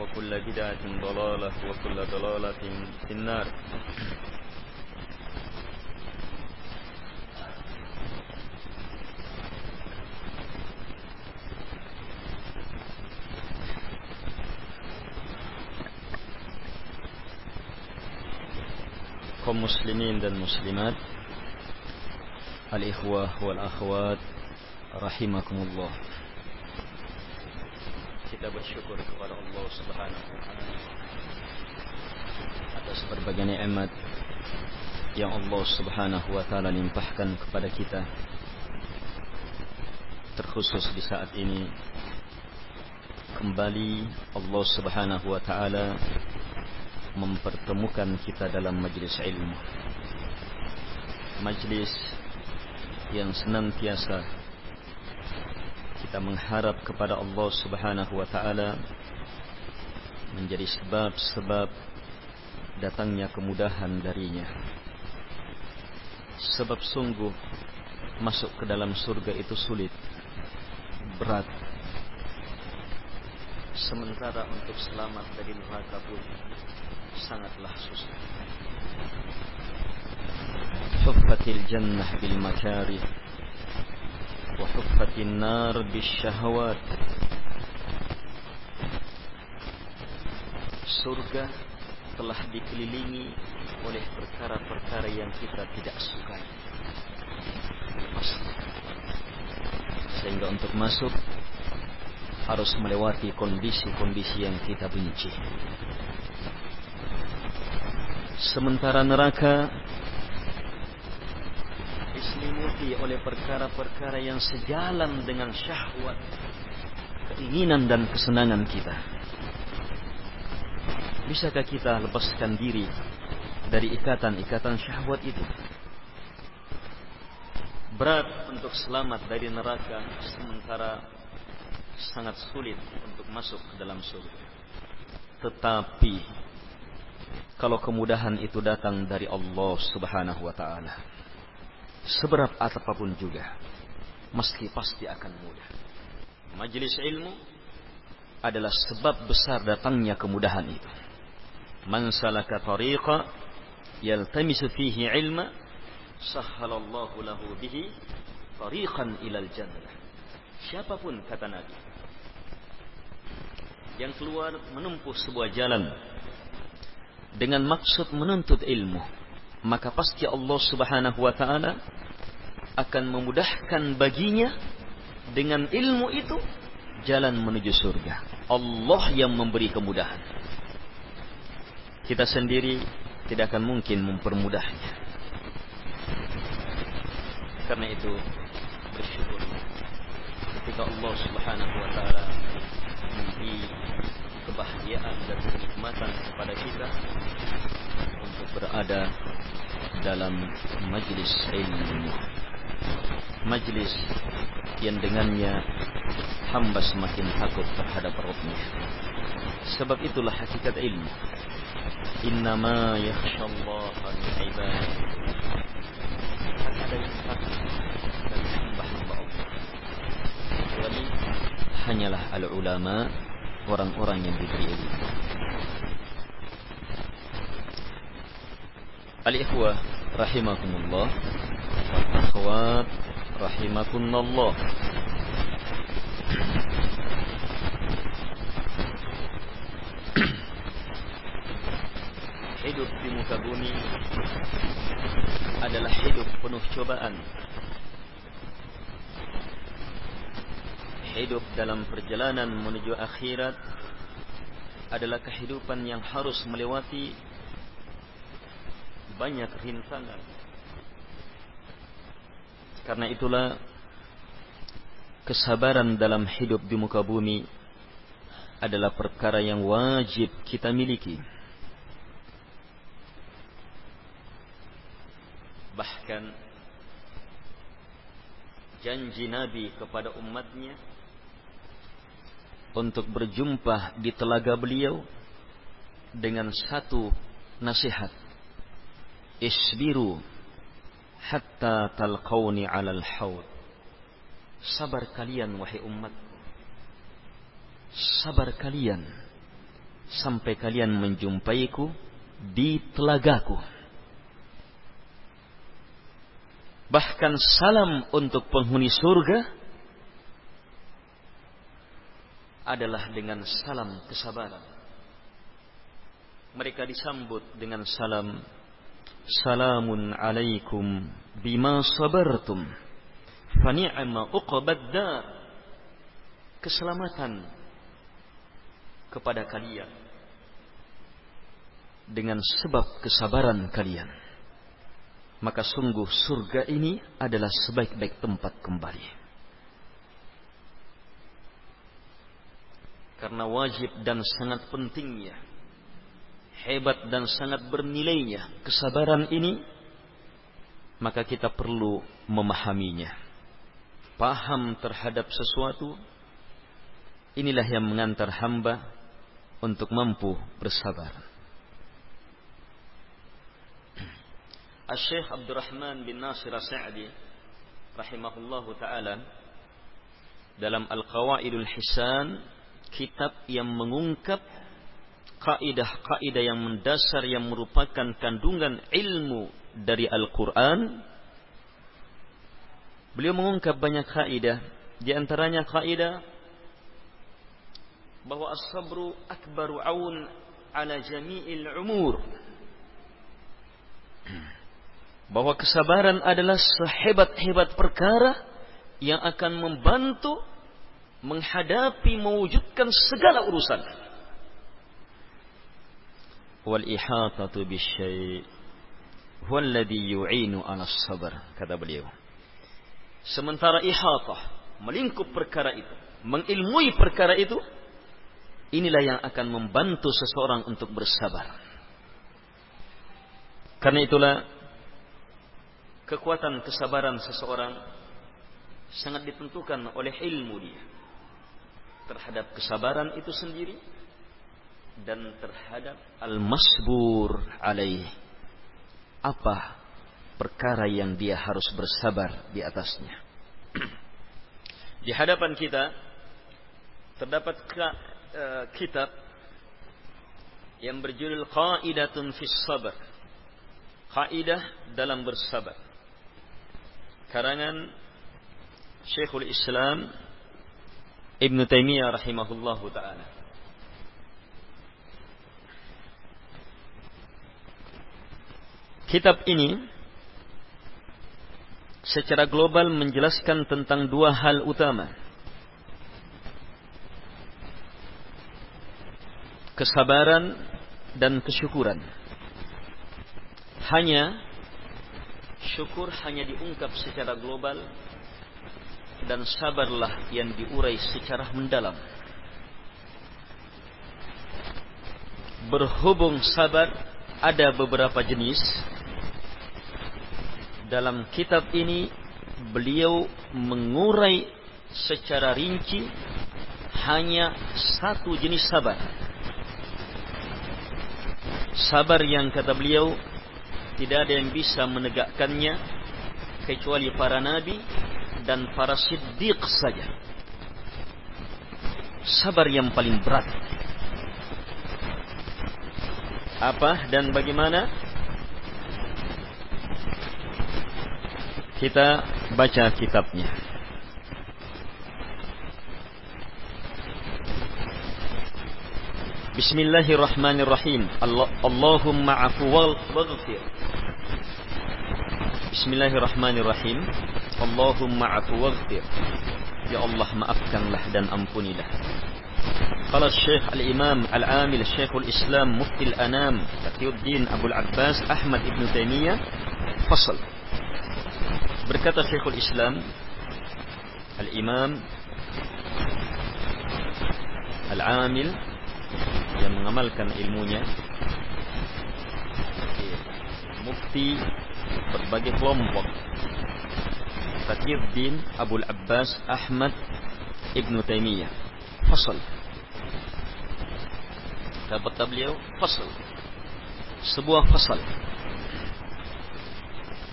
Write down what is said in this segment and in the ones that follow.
وكل بدعة ضلالة وكل ضلالة في النار kaum muslimin dan muslimat al-ikhwah wal akhwat rahimakumullah kita bersyukur kepada Allah Subhanahu wa taala atas berbagai nikmat yang Allah Subhanahu wa taala limpahkan kepada kita terkhusus di saat ini. Kembali Allah Subhanahu wa taala mempertemukan kita dalam majlis ilmu majlis yang senantiasa kita mengharap kepada Allah Subhanahu wa taala menjadi sebab-sebab datangnya kemudahan darinya. Sebab sungguh masuk ke dalam surga itu sulit berat. Sementara untuk selamat dari neraka pun sangatlah susah. Huffatil jannah bil makarih nar bis syahawat. Surga telah dikelilingi oleh perkara-perkara yang kita tidak sukai. Sehingga untuk masuk harus melewati kondisi-kondisi yang kita benci. Sementara neraka diselimuti oleh perkara-perkara yang sejalan dengan syahwat, keinginan dan kesenangan kita. Bisakah kita lepaskan diri dari ikatan-ikatan syahwat itu? Berat untuk selamat dari neraka, sementara sangat sulit untuk masuk ke dalam surga. Tetapi kalau kemudahan itu datang dari Allah Subhanahu wa taala. Seberat apa pun juga, meski pasti akan mudah. Majelis ilmu adalah sebab besar datangnya kemudahan itu. Man salaka tariqa yaltamisu fihi ilma sahhalallahu lahu bihi tariqan ilal jannah. Siapa pun kata Nabi yang keluar menempuh sebuah jalan dengan maksud menuntut ilmu, maka pasti Allah Subhanahu wa taala akan memudahkan baginya dengan ilmu itu jalan menuju surga. Allah yang memberi kemudahan. kita sendiri tidak akan mungkin mempermudahnya. Karena itu bersyukur ketika Allah Subhanahu wa taala memberi kebahagiaan dan kenikmatan kepada kita berada dalam majlis ilmu. Majlis yang dengannya hamba semakin takut terhadap Rabbnya. Sebab itulah hakikat ilmu. Innama yakhshallaha min ibadihi. Ada yang takut dari hamba-hamba Allah. Hanyalah al-ulama, orang-orang yang diberi ilmu. Al-ikhwah rahimakumullah wal akhwat rahimakumullah. hidup di muka bumi adalah hidup penuh cobaan. Hidup dalam perjalanan menuju akhirat adalah kehidupan yang harus melewati banyak rintangan. Karena itulah kesabaran dalam hidup di muka bumi adalah perkara yang wajib kita miliki. Bahkan janji Nabi kepada umatnya untuk berjumpa di telaga beliau dengan satu nasihat. Isbiru hatta talqawni alal haud. Sabar kalian wahai umat. Sabar kalian sampai kalian menjumpaiku di telagaku. Bahkan salam untuk penghuni surga adalah dengan salam kesabaran. Mereka disambut dengan salam Salamun alaikum bima sabartum. Fani'ma uqbad dar. Keselamatan kepada kalian dengan sebab kesabaran kalian. Maka sungguh surga ini adalah sebaik-baik tempat kembali. Karena wajib dan sangat pentingnya hebat dan sangat bernilainya kesabaran ini, maka kita perlu memahaminya. Paham terhadap sesuatu, inilah yang mengantar hamba untuk mampu bersabar. Al-Syeikh Abdurrahman bin Nasir Sa'di rahimahullahu taala dalam Al-Qawaidul Hisan kitab yang mengungkap kaidah-kaidah yang mendasar yang merupakan kandungan ilmu dari Al-Quran. Beliau mengungkap banyak kaidah, di antaranya kaidah bahwa as-sabru akbaru aun ala jami'il umur. Bahwa kesabaran adalah sehebat-hebat perkara yang akan membantu menghadapi mewujudkan segala urusan wal ihatatu bisyai' huwa yu'inu 'ala sabr kata beliau. Sementara ihatah melingkup perkara itu mengilmui perkara itu inilah yang akan membantu seseorang untuk bersabar. Karena itulah kekuatan kesabaran seseorang sangat ditentukan oleh ilmu dia. Terhadap kesabaran itu sendiri dan terhadap al-masbur alaih. Apa perkara yang dia harus bersabar di atasnya. di hadapan kita terdapat uh, kitab yang berjudul Qaidatun fis Sabr. Kaidah dalam bersabar. Karangan Syekhul Islam Ibn Taimiyah rahimahullahu taala. Kitab ini secara global menjelaskan tentang dua hal utama. Kesabaran dan kesyukuran. Hanya syukur hanya diungkap secara global dan sabarlah yang diurai secara mendalam. Berhubung sabar ada beberapa jenis dalam kitab ini beliau mengurai secara rinci hanya satu jenis sabar. Sabar yang kata beliau tidak ada yang bisa menegakkannya kecuali para nabi dan para siddiq saja. Sabar yang paling berat. Apa dan bagaimana? Kita baca kitabnya. Bismillahirrahmanirrahim. Allahumma afu waghfir. Bismillahirrahmanirrahim. Allahumma afu waghfir. Ya Allah maafkanlah dan ampunilah. قال الشيخ الإمام العامل الشيخ الإسلام مفتي الأنام تقي الدين أبو العباس أحمد ابن تيمية. فصل. بركة شيخ الإسلام الإمام العامل yang mengamalkan ilmunya. Mufti berbagai kelompok. Fakir bin Abu Abbas Ahmad Ibnu Taimiyah. Fasal Kata beliau Fasal Sebuah fasal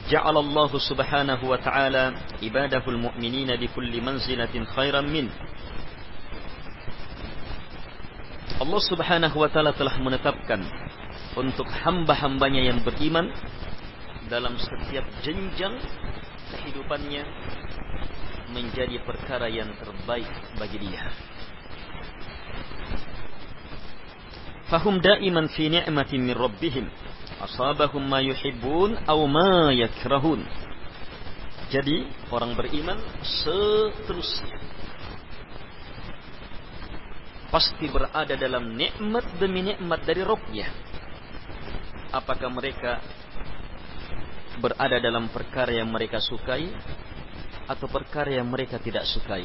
جعل الله سبحانه وتعالى عباده المؤمنين بكل منزلة خيرا منه Allah subhanahu wa ta'ala telah menetapkan untuk hamba-hambanya yang beriman dalam setiap jenjang kehidupannya menjadi perkara yang terbaik bagi dia. Fahum daiman fi ni'matin min rabbihim asabahum ma yuhibbun aw ma yakrahun. Jadi orang beriman seterusnya pasti berada dalam nikmat demi nikmat dari Rabbnya. Apakah mereka berada dalam perkara yang mereka sukai atau perkara yang mereka tidak sukai?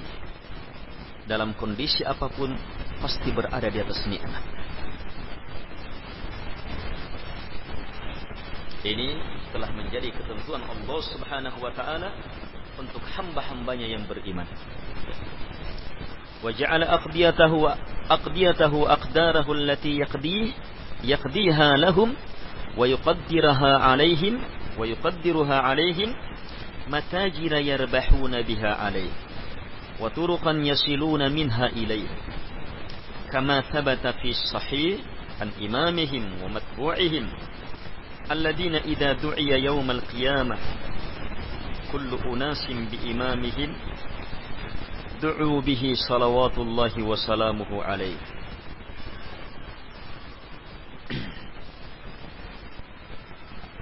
Dalam kondisi apa pun pasti berada di atas nikmat. Ini telah menjadi ketentuan Allah Subhanahu wa taala untuk hamba-hambanya yang beriman. وجعل أقضيته أقضيته أقداره التي يقضيه يقضيها لهم ويقدرها عليهم ويقدرها عليهم متاجر يربحون بها عليه وطرقا يصلون منها إليه كما ثبت في الصحيح عن إمامهم ومتبوعهم alladzina idza du'iya yaumal qiyamah kullu unasin biimamihim du'u bihi salawatullahi wa salamuhu alaihi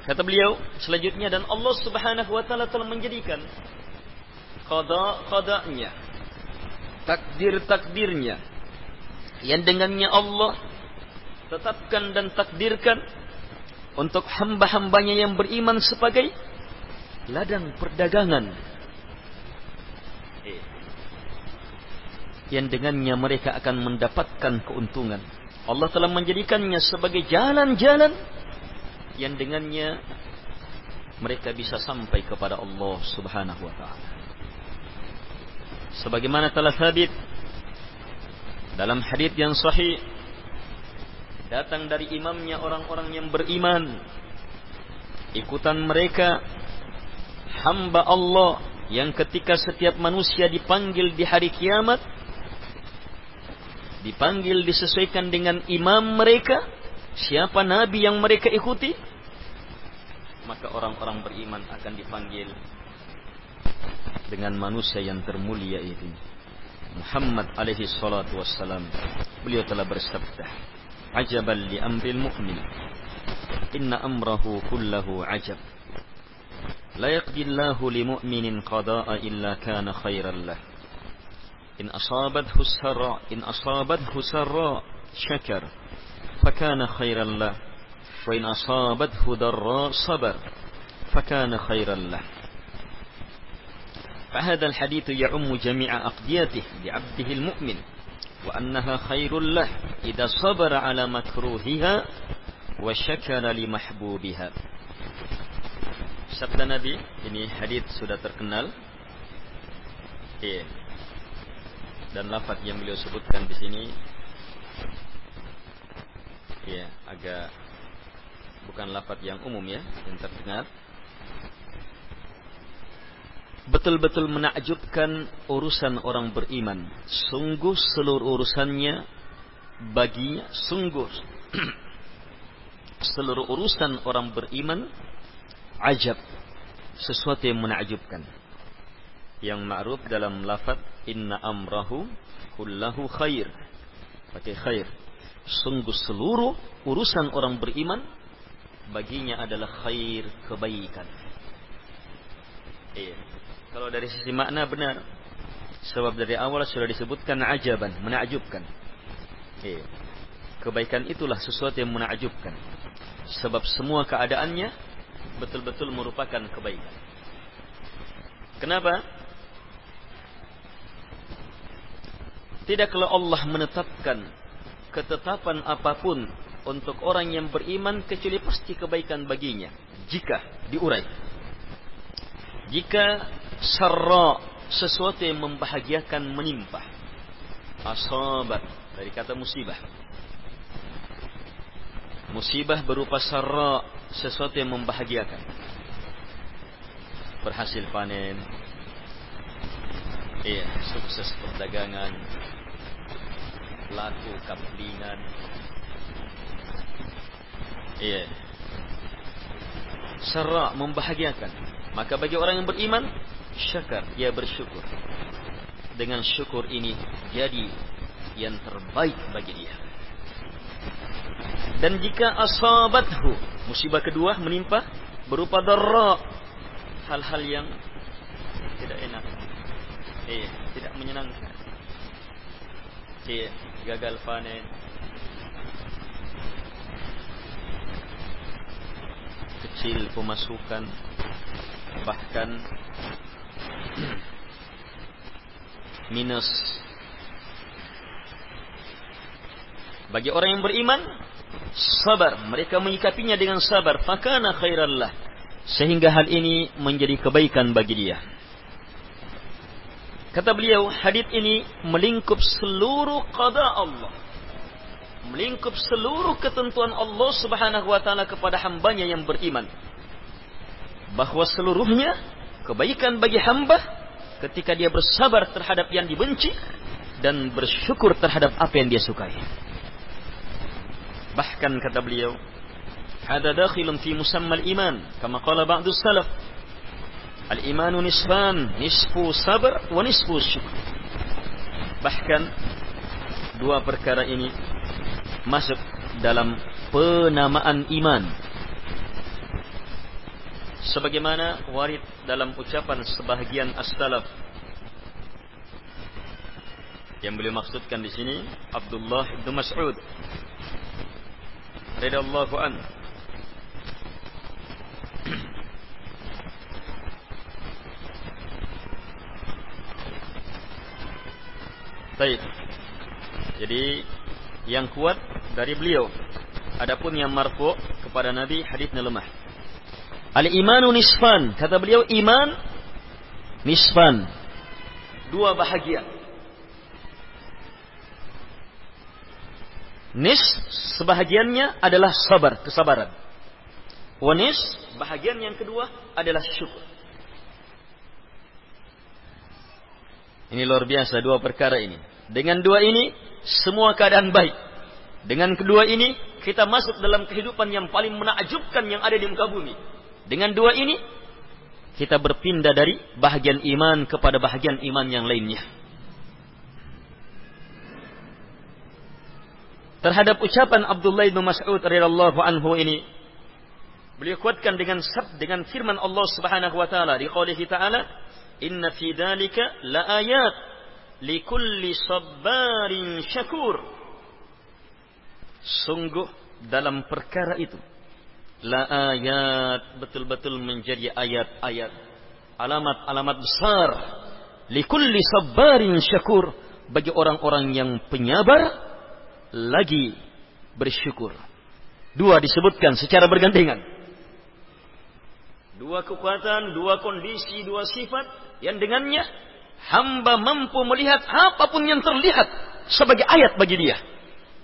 Kata beliau selanjutnya dan Allah Subhanahu wa taala telah menjadikan qada-qadanya takdir-takdirnya yang dengannya Allah tetapkan dan takdirkan untuk hamba-hambanya yang beriman sebagai ladang perdagangan yang dengannya mereka akan mendapatkan keuntungan. Allah telah menjadikannya sebagai jalan-jalan yang dengannya mereka bisa sampai kepada Allah Subhanahu wa taala. Sebagaimana telah sabit dalam hadis yang sahih datang dari imamnya orang-orang yang beriman. Ikutan mereka hamba Allah yang ketika setiap manusia dipanggil di hari kiamat dipanggil disesuaikan dengan imam mereka siapa nabi yang mereka ikuti maka orang-orang beriman akan dipanggil dengan manusia yang termulia itu. Muhammad alaihi salatu wassalam. Beliau telah bersabda عجبا لأمر المؤمن. إن أمره كله عجب. لا يقضي الله لمؤمن قضاء إلا كان خيرا له. إن أصابته سراء إن أصابته سراء شكر فكان خيرا له. وإن أصابته ضراء صبر فكان خيرا له. فهذا الحديث يعم جميع أقضيته بعبده المؤمن. wa annaha khairul lah idza sabara ala makruhiha wa syakara li mahbubiha sabda Nabi ini hadis sudah terkenal. Eh dan lafaz yang beliau sebutkan di sini ya agak bukan lafaz yang umum ya yang terdengar. Betul-betul menakjubkan urusan orang beriman. Sungguh seluruh urusannya baginya sungguh. Seluruh urusan orang beriman ajab sesuatu yang menakjubkan. Yang ma'ruf dalam lafaz inna amrahu kullahu khair. Pakai khair. Sungguh seluruh urusan orang beriman baginya adalah khair kebaikan. Iya kalau dari sisi makna benar sebab dari awal sudah disebutkan ajaban menakjubkan iya kebaikan itulah sesuatu yang menakjubkan sebab semua keadaannya betul-betul merupakan kebaikan. Kenapa? Tidaklah Allah menetapkan ketetapan apa pun untuk orang yang beriman kecuali pasti kebaikan baginya jika diurai. Jika sarra sesuatu yang membahagiakan menimpa. Asabat dari kata musibah. Musibah berupa sarra sesuatu yang membahagiakan. Berhasil panen. Iya, sukses perdagangan. Laku kaplingan. Iya. Serak membahagiakan. Maka bagi orang yang beriman, syakar, ia bersyukur. Dengan syukur ini jadi yang terbaik bagi dia. Dan jika asabathu musibah kedua menimpa berupa darra hal-hal yang tidak enak. Eh tidak menyenangkan. Eh gagal panen. Kecil pemasukan. Bahkan minus bagi orang yang beriman sabar. Mereka menyikapinya dengan sabar. Fakana khairallah. Sehingga hal ini menjadi kebaikan bagi dia. Kata beliau, hadith ini melingkup seluruh qada Allah. Melingkup seluruh ketentuan Allah subhanahu wa ta'ala kepada hambanya yang beriman. Bahawa seluruhnya kebaikan bagi hamba ketika dia bersabar terhadap yang dibenci dan bersyukur terhadap apa yang dia sukai. Bahkan kata beliau, "Hada dakhilun fi musamma al-iman, kama qala ba'du salaf." Al-imanu nisfan, nisfu sabr wa nisfu syukr. Bahkan dua perkara ini masuk dalam penamaan iman. Sebagaimana warid dalam ucapan sebahagian as-salaf yang beliau maksudkan di sini Abdullah bin Mas'ud radhiyallahu an Baik. Jadi yang kuat dari beliau. Adapun yang marfu kepada Nabi hadisnya lemah. Al imanu nisfan, kata beliau iman nisfan. Dua bahagian. Nis sebahagiannya adalah sabar, kesabaran. Wanis bahagian yang kedua adalah syukur. Ini luar biasa dua perkara ini. Dengan dua ini semua keadaan baik. Dengan kedua ini kita masuk dalam kehidupan yang paling menakjubkan yang ada di muka bumi. Dengan dua ini kita berpindah dari bahagian iman kepada bahagian iman yang lainnya. terhadap ucapan Abdullah bin Mas'ud radhiyallahu anhu ini beliau kuatkan dengan sab dengan firman Allah Subhanahu wa taala di qoulihi ta'ala inna fi dzalika laayat likulli sabbarin syakur sungguh dalam perkara itu la ayat betul-betul menjadi ayat-ayat alamat-alamat besar likulli sabarin syakur bagi orang-orang yang penyabar lagi bersyukur. Dua disebutkan secara bergandengan. Dua kekuatan, dua kondisi, dua sifat yang dengannya hamba mampu melihat apa pun yang terlihat sebagai ayat bagi dia.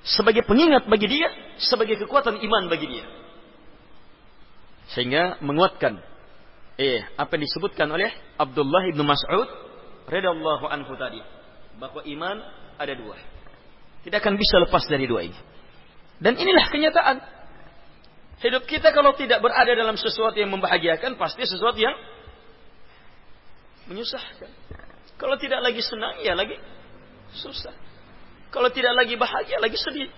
Sebagai pengingat bagi dia, sebagai kekuatan iman bagi dia. Sehingga menguatkan eh apa yang disebutkan oleh Abdullah bin Mas'ud radhiyallahu anhu tadi bahwa iman ada dua. Tidak akan bisa lepas dari dua ini. Dan inilah kenyataan. Hidup kita kalau tidak berada dalam sesuatu yang membahagiakan, pasti sesuatu yang menyusahkan. Kalau tidak lagi senang, ya lagi susah. Kalau tidak lagi bahagia, lagi sedih.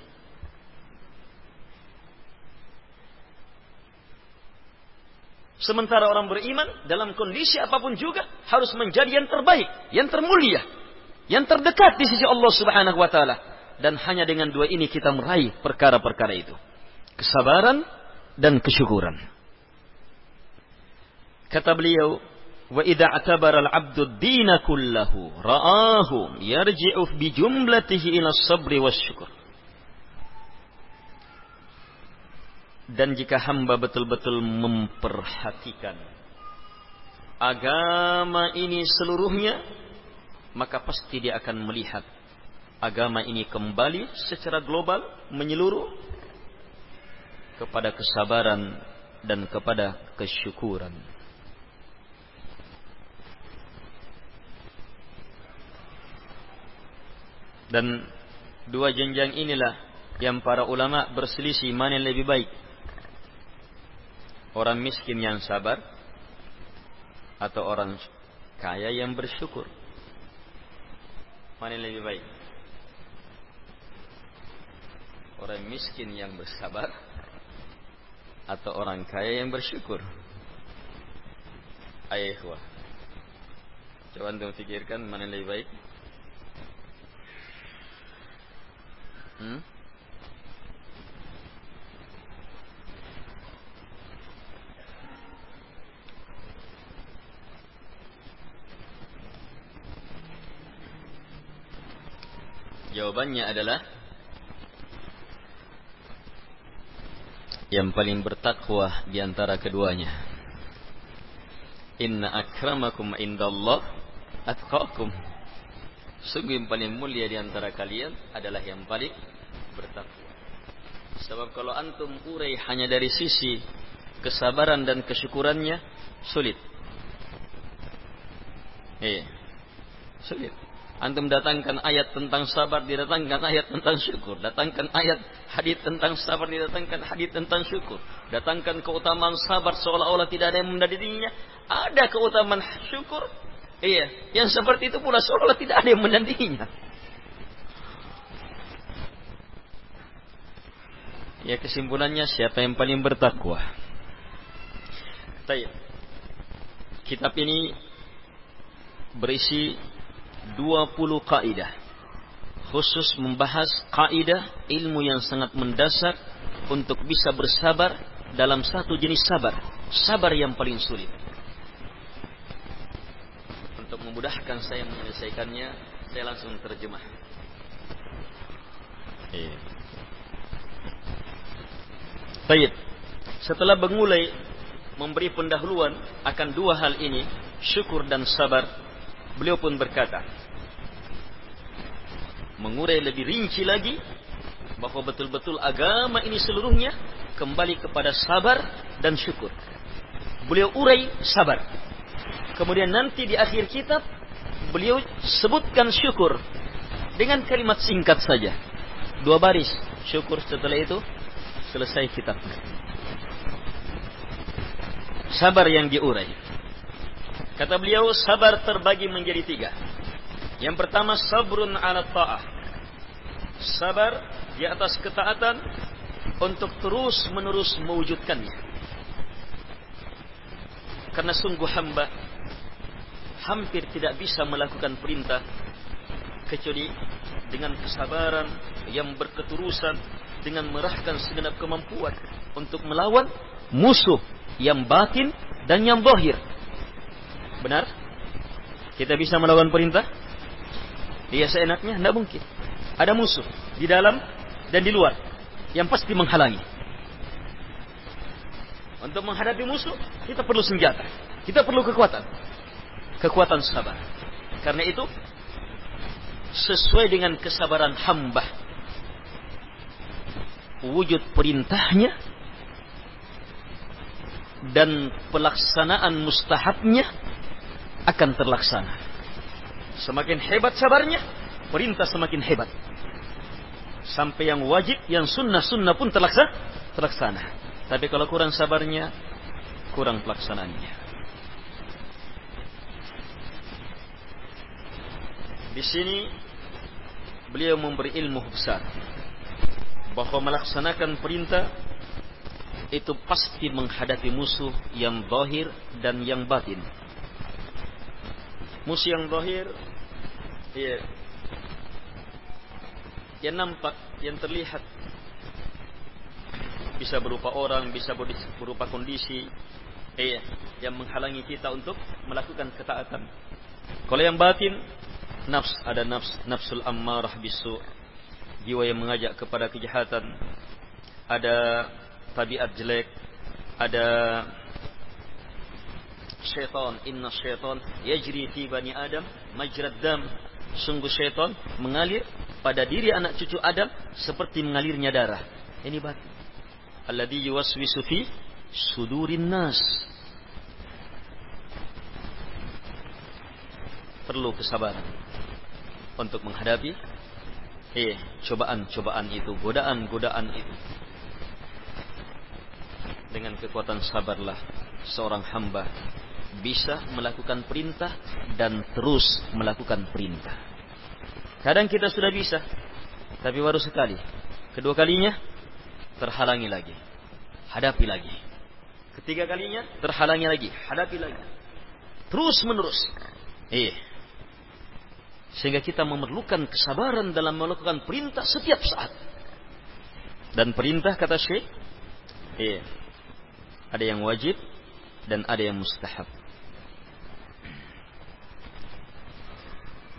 Sementara orang beriman dalam kondisi apa pun juga harus menjadi yang terbaik, yang termulia, yang terdekat di sisi Allah Subhanahu wa taala. Dan hanya dengan dua ini kita meraih perkara-perkara itu. Kesabaran dan kesyukuran. Kata beliau, "Wa idza atabara al-'abdu ad-dina kullahu ra'ahu yarji'u bi jumlatihi ila sabri wasyukur." Dan jika hamba betul-betul memperhatikan agama ini seluruhnya, maka pasti dia akan melihat agama ini kembali secara global, menyeluruh kepada kesabaran dan kepada kesyukuran. Dan dua jenjang inilah yang para ulama berselisih mana yang lebih baik Orang miskin yang sabar atau orang kaya yang bersyukur? Mana yang lebih baik? Orang miskin yang bersabar atau orang kaya yang bersyukur? Ayo, Coba untuk pikirkan mana yang lebih baik? Hmm? Jawabannya adalah yang paling bertakwa di antara keduanya. Inna akramakum indallah atqakum. Sungguh yang paling mulia di antara kalian adalah yang paling bertakwa. Sebab kalau antum urai hanya dari sisi kesabaran dan kesyukurannya sulit. Eh, sulit. Antum datangkan ayat tentang sabar, didatangkan ayat tentang syukur. Datangkan ayat hadis tentang sabar, didatangkan hadis tentang syukur. Datangkan keutamaan sabar seolah-olah tidak ada yang mendadinya. Ada keutamaan syukur. Iya, yang seperti itu pula seolah-olah tidak ada yang menandinginya. Ya kesimpulannya siapa yang paling bertakwa? Kitab ini berisi 20 kaidah khusus membahas kaidah ilmu yang sangat mendasar untuk bisa bersabar dalam satu jenis sabar, sabar yang paling sulit. Untuk memudahkan saya menyelesaikannya, saya langsung terjemah. Iya. Baik. Setelah mengulai memberi pendahuluan akan dua hal ini, syukur dan sabar, Beliau pun berkata, mengurai lebih rinci lagi bahwa betul-betul agama ini seluruhnya kembali kepada sabar dan syukur. Beliau urai sabar. Kemudian nanti di akhir kitab beliau sebutkan syukur dengan kalimat singkat saja. Dua baris syukur setelah itu selesai kitabnya. Sabar yang diurai. Kata beliau, sabar terbagi menjadi tiga. Yang pertama, sabrun ala ta'ah. Sabar di atas ketaatan untuk terus menerus mewujudkannya. Karena sungguh hamba hampir tidak bisa melakukan perintah kecuali dengan kesabaran yang berketurusan dengan merahkan segenap kemampuan untuk melawan musuh yang batin dan yang zahir. Benar? Kita bisa melawan perintah? Iya seenaknya? Tidak mungkin. Ada musuh di dalam dan di luar yang pasti menghalangi. Untuk menghadapi musuh, kita perlu senjata. Kita perlu kekuatan. Kekuatan sabar. Karena itu, sesuai dengan kesabaran hamba, wujud perintahnya dan pelaksanaan mustahabnya akan terlaksana. Semakin hebat sabarnya, perintah semakin hebat. Sampai yang wajib, yang sunnah-sunnah pun terlaksana. terlaksana. Tapi kalau kurang sabarnya, kurang pelaksanaannya. Di sini beliau memberi ilmu besar bahwa melaksanakan perintah itu pasti menghadapi musuh yang zahir dan yang batin. Musuh yang ya yang nampak, yang terlihat bisa berupa orang, bisa berupa kondisi eh, yang menghalangi kita untuk melakukan ketaatan. Kalau yang batin, nafs ada nafs, nafsul ammarah bisu, jiwa yang mengajak kepada kejahatan. Ada tabiat jelek, ada syaitan, inna syaitan yajri fi bani Adam majrad dam. Sungguh syaitan mengalir pada diri anak cucu Adam seperti mengalirnya darah. Ini batin. Alladhi yuwaswisu fi sudurin nas. Perlu kesabaran untuk menghadapi eh cobaan-cobaan itu, godaan-godaan itu. Dengan kekuatan sabarlah seorang hamba bisa melakukan perintah dan terus melakukan perintah. Kadang kita sudah bisa, tapi baru sekali. Kedua kalinya terhalangi lagi. Hadapi lagi. Ketiga kalinya terhalangi lagi, hadapi lagi. Terus menerus. Eh. Sehingga kita memerlukan kesabaran dalam melakukan perintah setiap saat. Dan perintah kata Syekh, eh, ada yang wajib dan ada yang mustahab.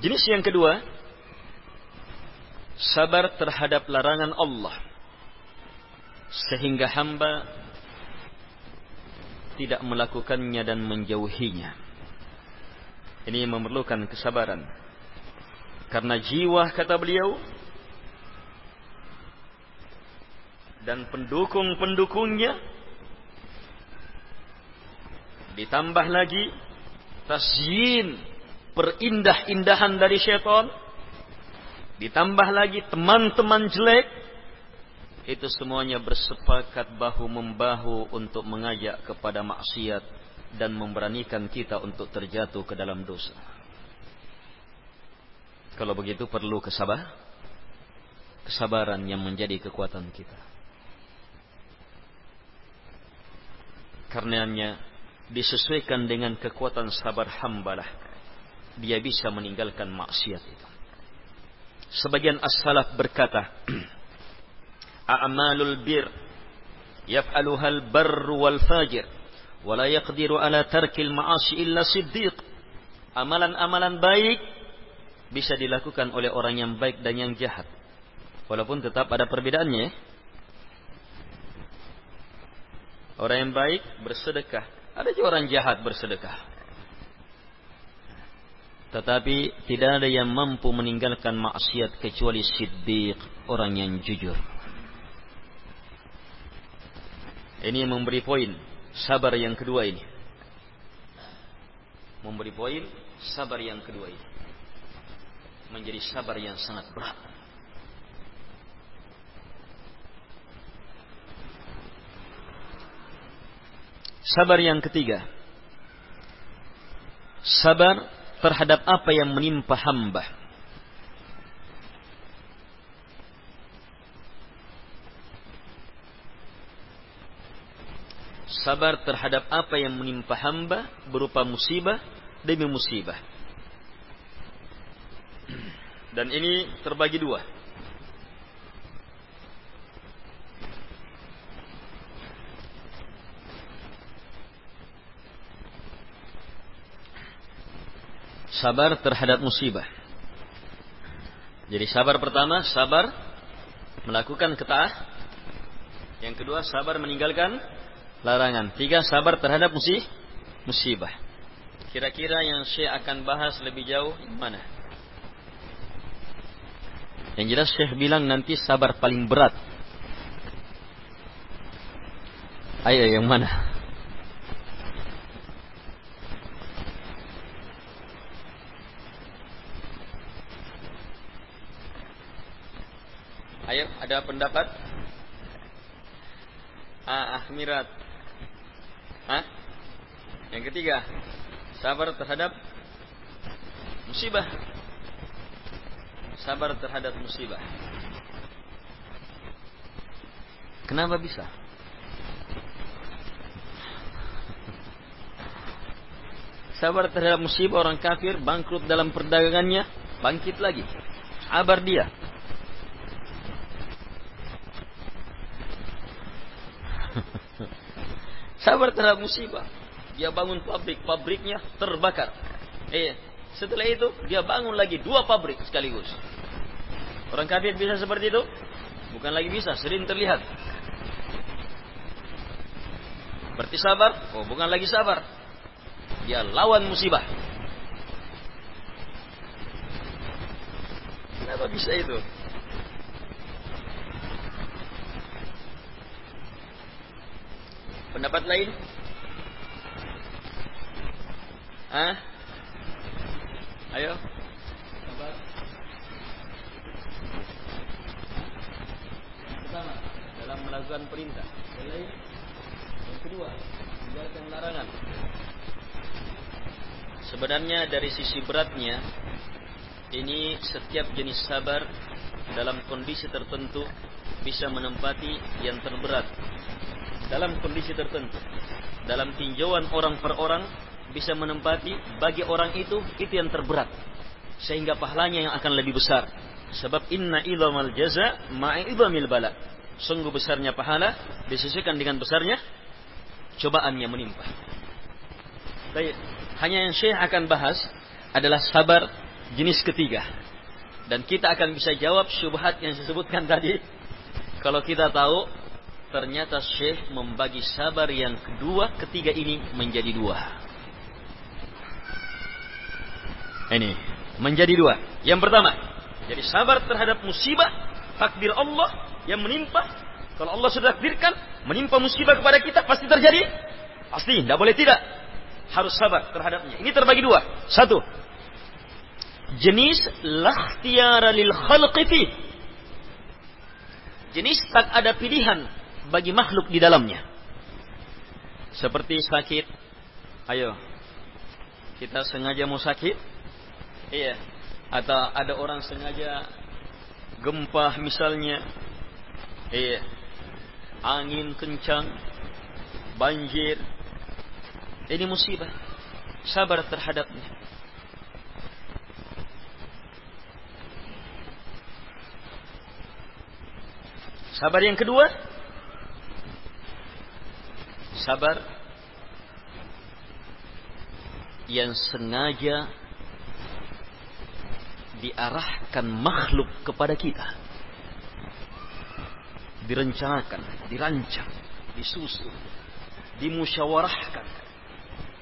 Jenis yang kedua, sabar terhadap larangan Allah. Sehingga hamba tidak melakukannya dan menjauhinya. Ini memerlukan kesabaran. Karena jiwa kata beliau dan pendukung-pendukungnya ditambah lagi tasyin perindah-indahan dari syaitan, ditambah lagi teman-teman jelek, itu semuanya bersepakat bahu-membahu untuk mengajak kepada maksiat dan memberanikan kita untuk terjatuh ke dalam dosa. Kalau begitu perlu kesabar, kesabaran yang menjadi kekuatan kita. Karenanya disesuaikan dengan kekuatan sabar hambalah dia bisa meninggalkan maksiat itu. Sebagian as-salaf berkata, "A'malul bir yaf'aluha al-barr wal fajir wa la yaqdiru ala tarkil ma'asi illa siddiq." Amalan-amalan baik bisa dilakukan oleh orang yang baik dan yang jahat. Walaupun tetap ada perbedaannya. Orang yang baik bersedekah, ada juga orang jahat bersedekah. Tetapi tidak ada yang mampu meninggalkan maksiat kecuali siddiq, orang yang jujur. Ini memberi poin sabar yang kedua ini. Memberi poin sabar yang kedua ini. Menjadi sabar yang sangat berat. Sabar yang ketiga. Sabar terhadap apa yang menimpa hamba. Sabar terhadap apa yang menimpa hamba berupa musibah demi musibah. Dan ini terbagi dua. Sabar terhadap musibah. Jadi sabar pertama, sabar melakukan ketaah. Yang kedua, sabar meninggalkan larangan. Tiga, sabar terhadap musibah. Kira-kira yang saya akan bahas lebih jauh mana? Yang jelas Syekh bilang nanti sabar paling berat. Ayo yang mana? Ayo, ada pendapat? Ah, Ahmirat. Hah? Yang ketiga, sabar terhadap musibah sabar terhadap musibah. Kenapa bisa? Sabar terhadap musibah orang kafir bangkrut dalam perdagangannya, bangkit lagi. Sabar dia. Sabar terhadap musibah. Dia bangun pabrik, pabriknya terbakar. Eh, setelah itu dia bangun lagi dua pabrik sekaligus. Orang kafir bisa seperti itu? Bukan lagi bisa, sering terlihat. Berarti sabar? Oh, bukan lagi sabar. Dia lawan musibah. Kenapa bisa itu? Pendapat lain? Ah? Ayo. Sabar. Pertama, dalam melakukan perintah. Yang Yang kedua, meninggalkan larangan. Sebenarnya dari sisi beratnya, ini setiap jenis sabar dalam kondisi tertentu bisa menempati yang terberat. Dalam kondisi tertentu, dalam tinjauan orang per orang bisa menempati bagi orang itu itu yang terberat sehingga pahalanya yang akan lebih besar. Sebab inna idhamal jaza ma'i idhamil bala. Sungguh besarnya pahala disesuaikan dengan besarnya cobaan yang menimpa. Baik, hanya yang Syekh akan bahas adalah sabar jenis ketiga. Dan kita akan bisa jawab syubhat yang disebutkan tadi. Kalau kita tahu ternyata Syekh membagi sabar yang kedua ketiga ini menjadi dua Ini menjadi dua. Yang pertama, jadi sabar terhadap musibah takdir Allah yang menimpa. Kalau Allah sudah takdirkan menimpa musibah kepada kita pasti terjadi. Pasti, tidak boleh tidak. Harus sabar terhadapnya. Ini terbagi dua. Satu, jenis lakhtiara lil khalqi Jenis tak ada pilihan bagi makhluk di dalamnya. Seperti sakit. Ayo. Kita sengaja mau sakit, Iya. Atau ada orang sengaja gempa misalnya. Iya. Angin kencang, banjir. Ini musibah. Sabar terhadapnya. Sabar yang kedua, sabar yang sengaja diarahkan makhluk kepada kita. Direncanakan, dirancang, disusun, dimusyawarahkan,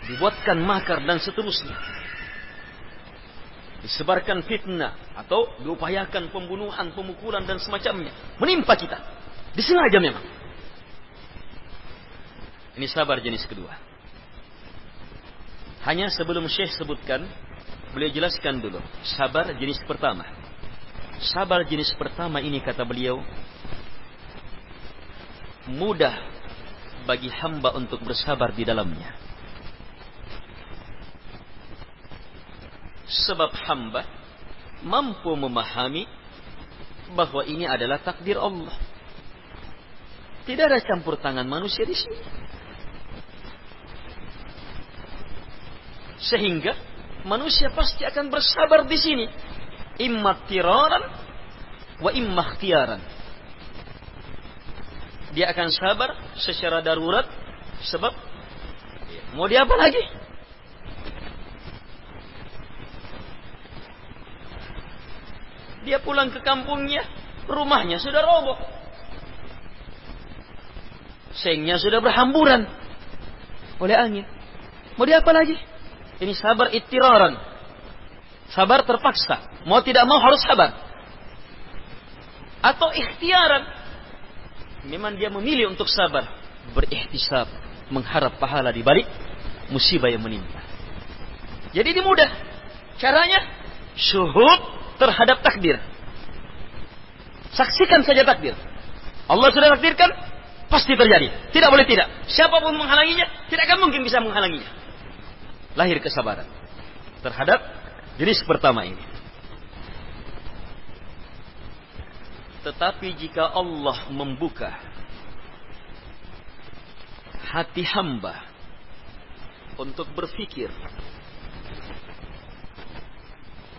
dibuatkan makar dan seterusnya. Disebarkan fitnah atau diupayakan pembunuhan, pemukulan dan semacamnya. Menimpa kita. Disengaja memang. Ini sabar jenis kedua. Hanya sebelum Syekh sebutkan Beliau jelaskan dulu. Sabar jenis pertama. Sabar jenis pertama ini kata beliau. Mudah bagi hamba untuk bersabar di dalamnya. Sebab hamba mampu memahami bahwa ini adalah takdir Allah. Tidak ada campur tangan manusia di sini. Sehingga manusia pasti akan bersabar di sini. Imma tiraran wa imma ikhtiaran. Dia akan sabar secara darurat sebab mau dia apa lagi? Dia pulang ke kampungnya, rumahnya sudah roboh. Sengnya sudah berhamburan oleh angin. Mau dia apa lagi? Ini sabar ittiraran. Sabar terpaksa. Mau tidak mau harus sabar. Atau ikhtiaran. Memang dia memilih untuk sabar. Berikhtisab. Mengharap pahala di balik musibah yang menimpa. Jadi ini mudah. Caranya syuhud terhadap takdir. Saksikan saja takdir. Allah sudah takdirkan, pasti terjadi. Tidak boleh tidak. Siapa pun menghalanginya, tidak akan mungkin bisa menghalanginya. Lahir kesabaran terhadap jenis pertama ini. Tetapi jika Allah membuka hati hamba untuk berpikir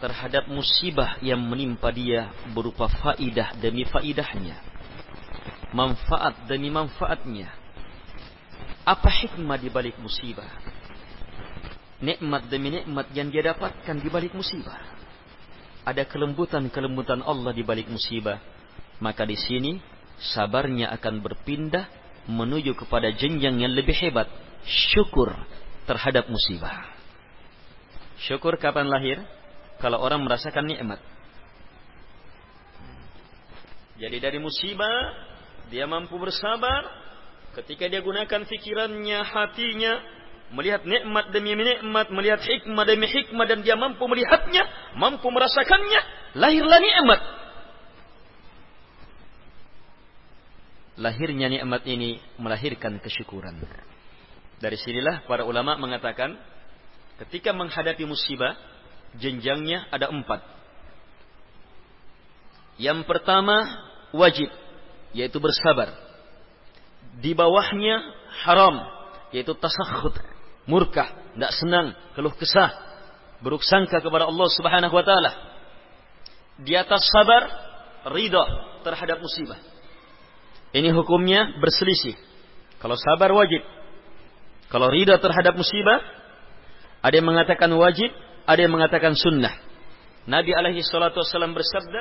terhadap musibah yang menimpa dia berupa faidah demi faidahnya, manfaat demi manfaatnya. Apa hikmah di balik musibah? Nikmat demi nikmat yang dia dapatkan di balik musibah. Ada kelembutan-kelembutan Allah di balik musibah. Maka di sini sabarnya akan berpindah menuju kepada jenjang yang lebih hebat. Syukur terhadap musibah. Syukur kapan lahir? kalau orang merasakan nikmat. Jadi dari musibah dia mampu bersabar ketika dia gunakan fikirannya, hatinya melihat nikmat demi nikmat, melihat hikmah demi hikmah dan dia mampu melihatnya, mampu merasakannya, lahirlah nikmat. Lahirnya nikmat ini melahirkan kesyukuran. Dari sinilah para ulama mengatakan ketika menghadapi musibah jenjangnya ada empat. Yang pertama wajib, yaitu bersabar. Di bawahnya haram, yaitu tasakhut, murkah, tidak senang, keluh kesah, buruk sangka kepada Allah Subhanahu wa taala. Di atas sabar, ridha terhadap musibah. Ini hukumnya berselisih. Kalau sabar wajib. Kalau ridha terhadap musibah, ada yang mengatakan wajib, ada yang mengatakan sunnah. Nabi alaihi salatu wasallam bersabda,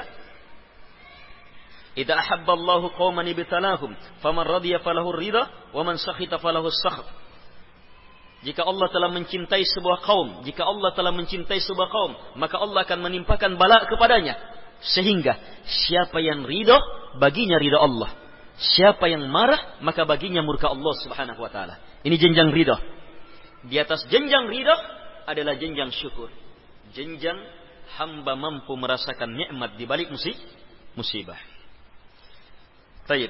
"Idza ahabba Allahu qauman ibtalahum, faman radiya falahu ridha wa sakhita falahu sakht." Jika Allah telah mencintai sebuah kaum, jika Allah telah mencintai sebuah kaum, maka Allah akan menimpakan bala kepadanya. Sehingga siapa yang ridho, baginya ridho Allah. Siapa yang marah, maka baginya murka Allah Subhanahu wa taala. Ini jenjang ridho. Di atas jenjang ridho adalah jenjang syukur. Jenjang hamba mampu merasakan nikmat di balik musibah. Taib.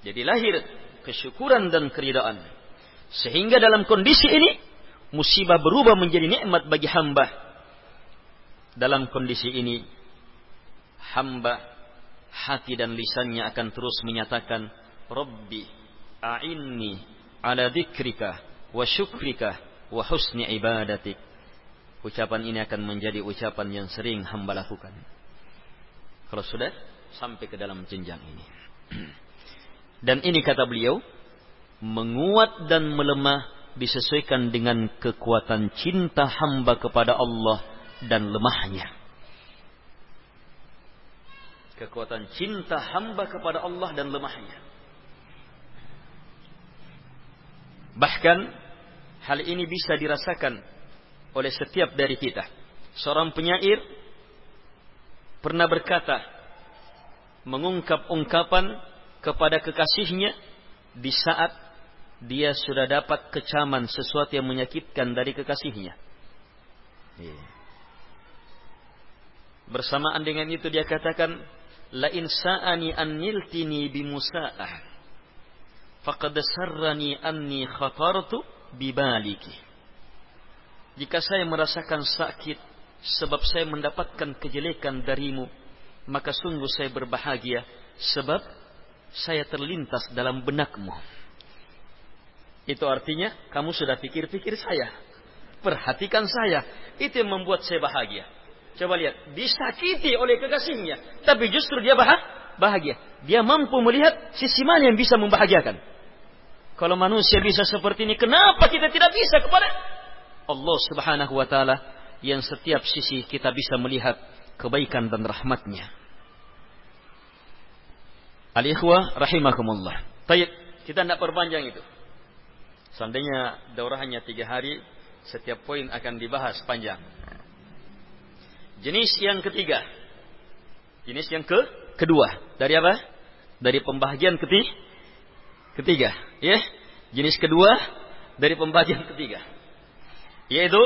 Jadi lahir kesyukuran dan keridaan. Sehingga dalam kondisi ini musibah berubah menjadi nikmat bagi hamba. Dalam kondisi ini hamba hati dan lisannya akan terus menyatakan Rabbi a'inni ala dzikrika wa syukrika wa husni ibadatik. Ucapan ini akan menjadi ucapan yang sering hamba lakukan. Kalau sudah sampai ke dalam jenjang ini. Dan ini kata beliau, menguat dan melemah disesuaikan dengan kekuatan cinta hamba kepada Allah dan lemahnya. Kekuatan cinta hamba kepada Allah dan lemahnya. Bahkan hal ini bisa dirasakan oleh setiap dari kita. Seorang penyair pernah berkata mengungkap ungkapan kepada kekasihnya di saat dia sudah dapat kecaman sesuatu yang menyakitkan dari kekasihnya. Iya. Bersamaan dengan itu dia katakan, La insa'ani an niltini bimusa'ah faqad sarrani anni khatartu bibaliki. Jika saya merasakan sakit sebab saya mendapatkan kejelekan darimu, maka sungguh saya berbahagia sebab saya terlintas dalam benakmu. Itu artinya kamu sudah pikir-pikir saya. Perhatikan saya. Itu yang membuat saya bahagia. Coba lihat. Disakiti oleh kekasihnya. Tapi justru dia bahagia. Dia mampu melihat sisi mana yang bisa membahagiakan. Kalau manusia bisa seperti ini, kenapa kita tidak bisa kepada Allah Subhanahu wa taala yang setiap sisi kita bisa melihat kebaikan dan rahmatnya. Al-ikhwah rahimakumullah. Baik, kita tidak perpanjang itu. Seandainya daurah hanya tiga hari, setiap poin akan dibahas panjang. Jenis yang ketiga. Jenis yang ke kedua. Dari apa? Dari pembahagian ketiga. Ketiga. Ya. Jenis kedua dari pembagian ketiga. Yaitu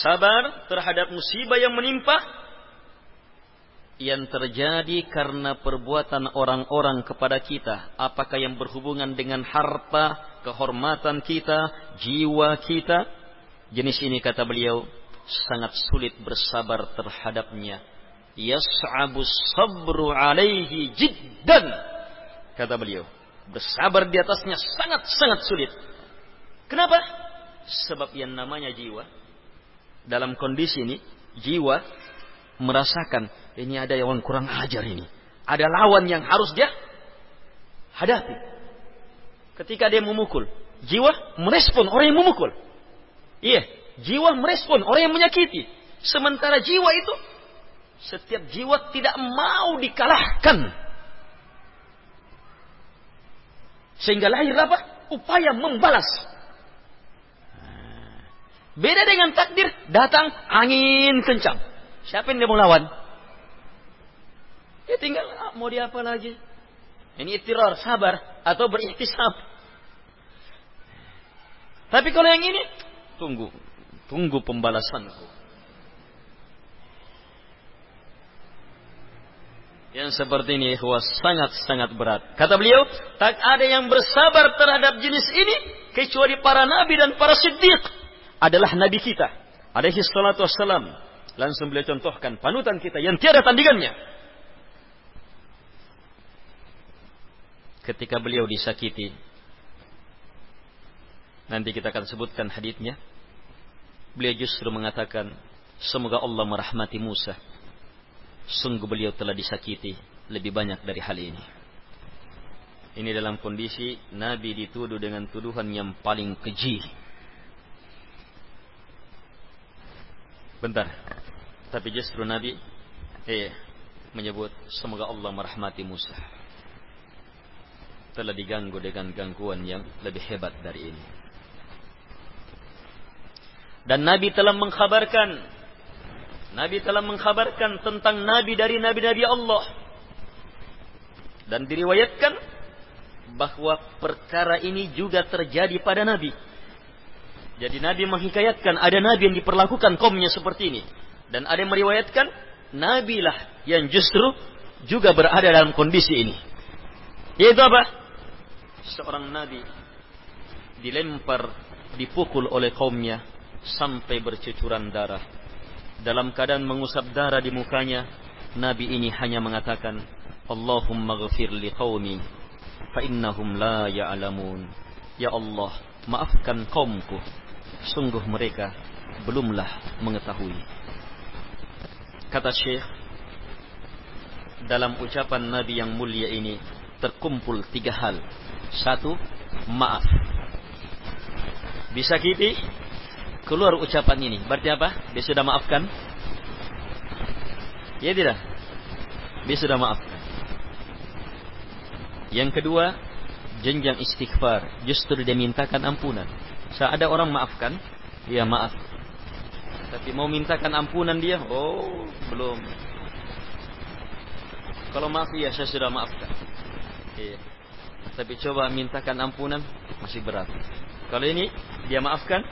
sabar terhadap musibah yang menimpa yang terjadi karena perbuatan orang-orang kepada kita, apakah yang berhubungan dengan harta, kehormatan kita, jiwa kita, jenis ini kata beliau sangat sulit bersabar terhadapnya. Yas'abu sabru alaihi jiddan. Kata beliau. Bersabar di atasnya sangat-sangat sulit. Kenapa? Sebab yang namanya jiwa. Dalam kondisi ini, jiwa merasakan ini ada yang kurang ajar ini. Ada lawan yang harus dia hadapi. Ketika dia memukul, jiwa merespon orang yang memukul. Iya, jiwa merespon orang yang menyakiti. Sementara jiwa itu setiap jiwa tidak mau dikalahkan. Sehingga lahir apa? Upaya membalas. Beda dengan takdir, datang angin kencang. Siapa yang dia mau lawan? Ya tinggal ah, mau dia apa lagi? Ini itirar, sabar atau berikhtisab. Tapi kalau yang ini tunggu, tunggu pembalasanku. Yang seperti ini ikhwah sangat-sangat berat. Kata beliau, tak ada yang bersabar terhadap jenis ini kecuali para nabi dan para siddiq adalah nabi kita. Alaihi salatu wassalam. Langsung beliau contohkan panutan kita yang tiada tandingannya. Ketika beliau disakiti. Nanti kita akan sebutkan hadisnya. Beliau justru mengatakan, semoga Allah merahmati Musa. Sungguh beliau telah disakiti lebih banyak dari hal ini. Ini dalam kondisi Nabi dituduh dengan tuduhan yang paling keji. Bentar. Tapi justru Nabi eh, menyebut semoga Allah merahmati Musa telah diganggu dengan gangguan yang lebih hebat dari ini. Dan Nabi telah mengkhabarkan Nabi telah mengkhabarkan tentang nabi dari nabi-nabi Allah. Dan diriwayatkan bahwa perkara ini juga terjadi pada nabi. Jadi nabi menghikayatkan ada nabi yang diperlakukan kaumnya seperti ini dan ada yang meriwayatkan nabilah yang justru juga berada dalam kondisi ini. Yaitu apa? Seorang nabi dilempar, dipukul oleh kaumnya sampai bercucuran darah. Dalam keadaan mengusap darah di mukanya, nabi ini hanya mengatakan, Allahumma ghafir li fa innahum la ya'lamun. Ya Allah, maafkan kaumku. Sungguh mereka belumlah mengetahui. Kata Syekh, dalam ucapan Nabi yang mulia ini terkumpul tiga hal satu, maaf. Bisa kiti keluar ucapan ini. Berarti apa? Dia sudah maafkan? Ya tidak? Dia sudah maafkan. Yang kedua, jenjang istighfar. Justru dia mintakan ampunan. Saat ada orang maafkan, dia maaf. Tapi mau mintakan ampunan dia, oh belum. Kalau maaf ya saya sudah maafkan. Iya. Tapi coba mintakan ampunan masih berat. Kalau ini dia maafkan,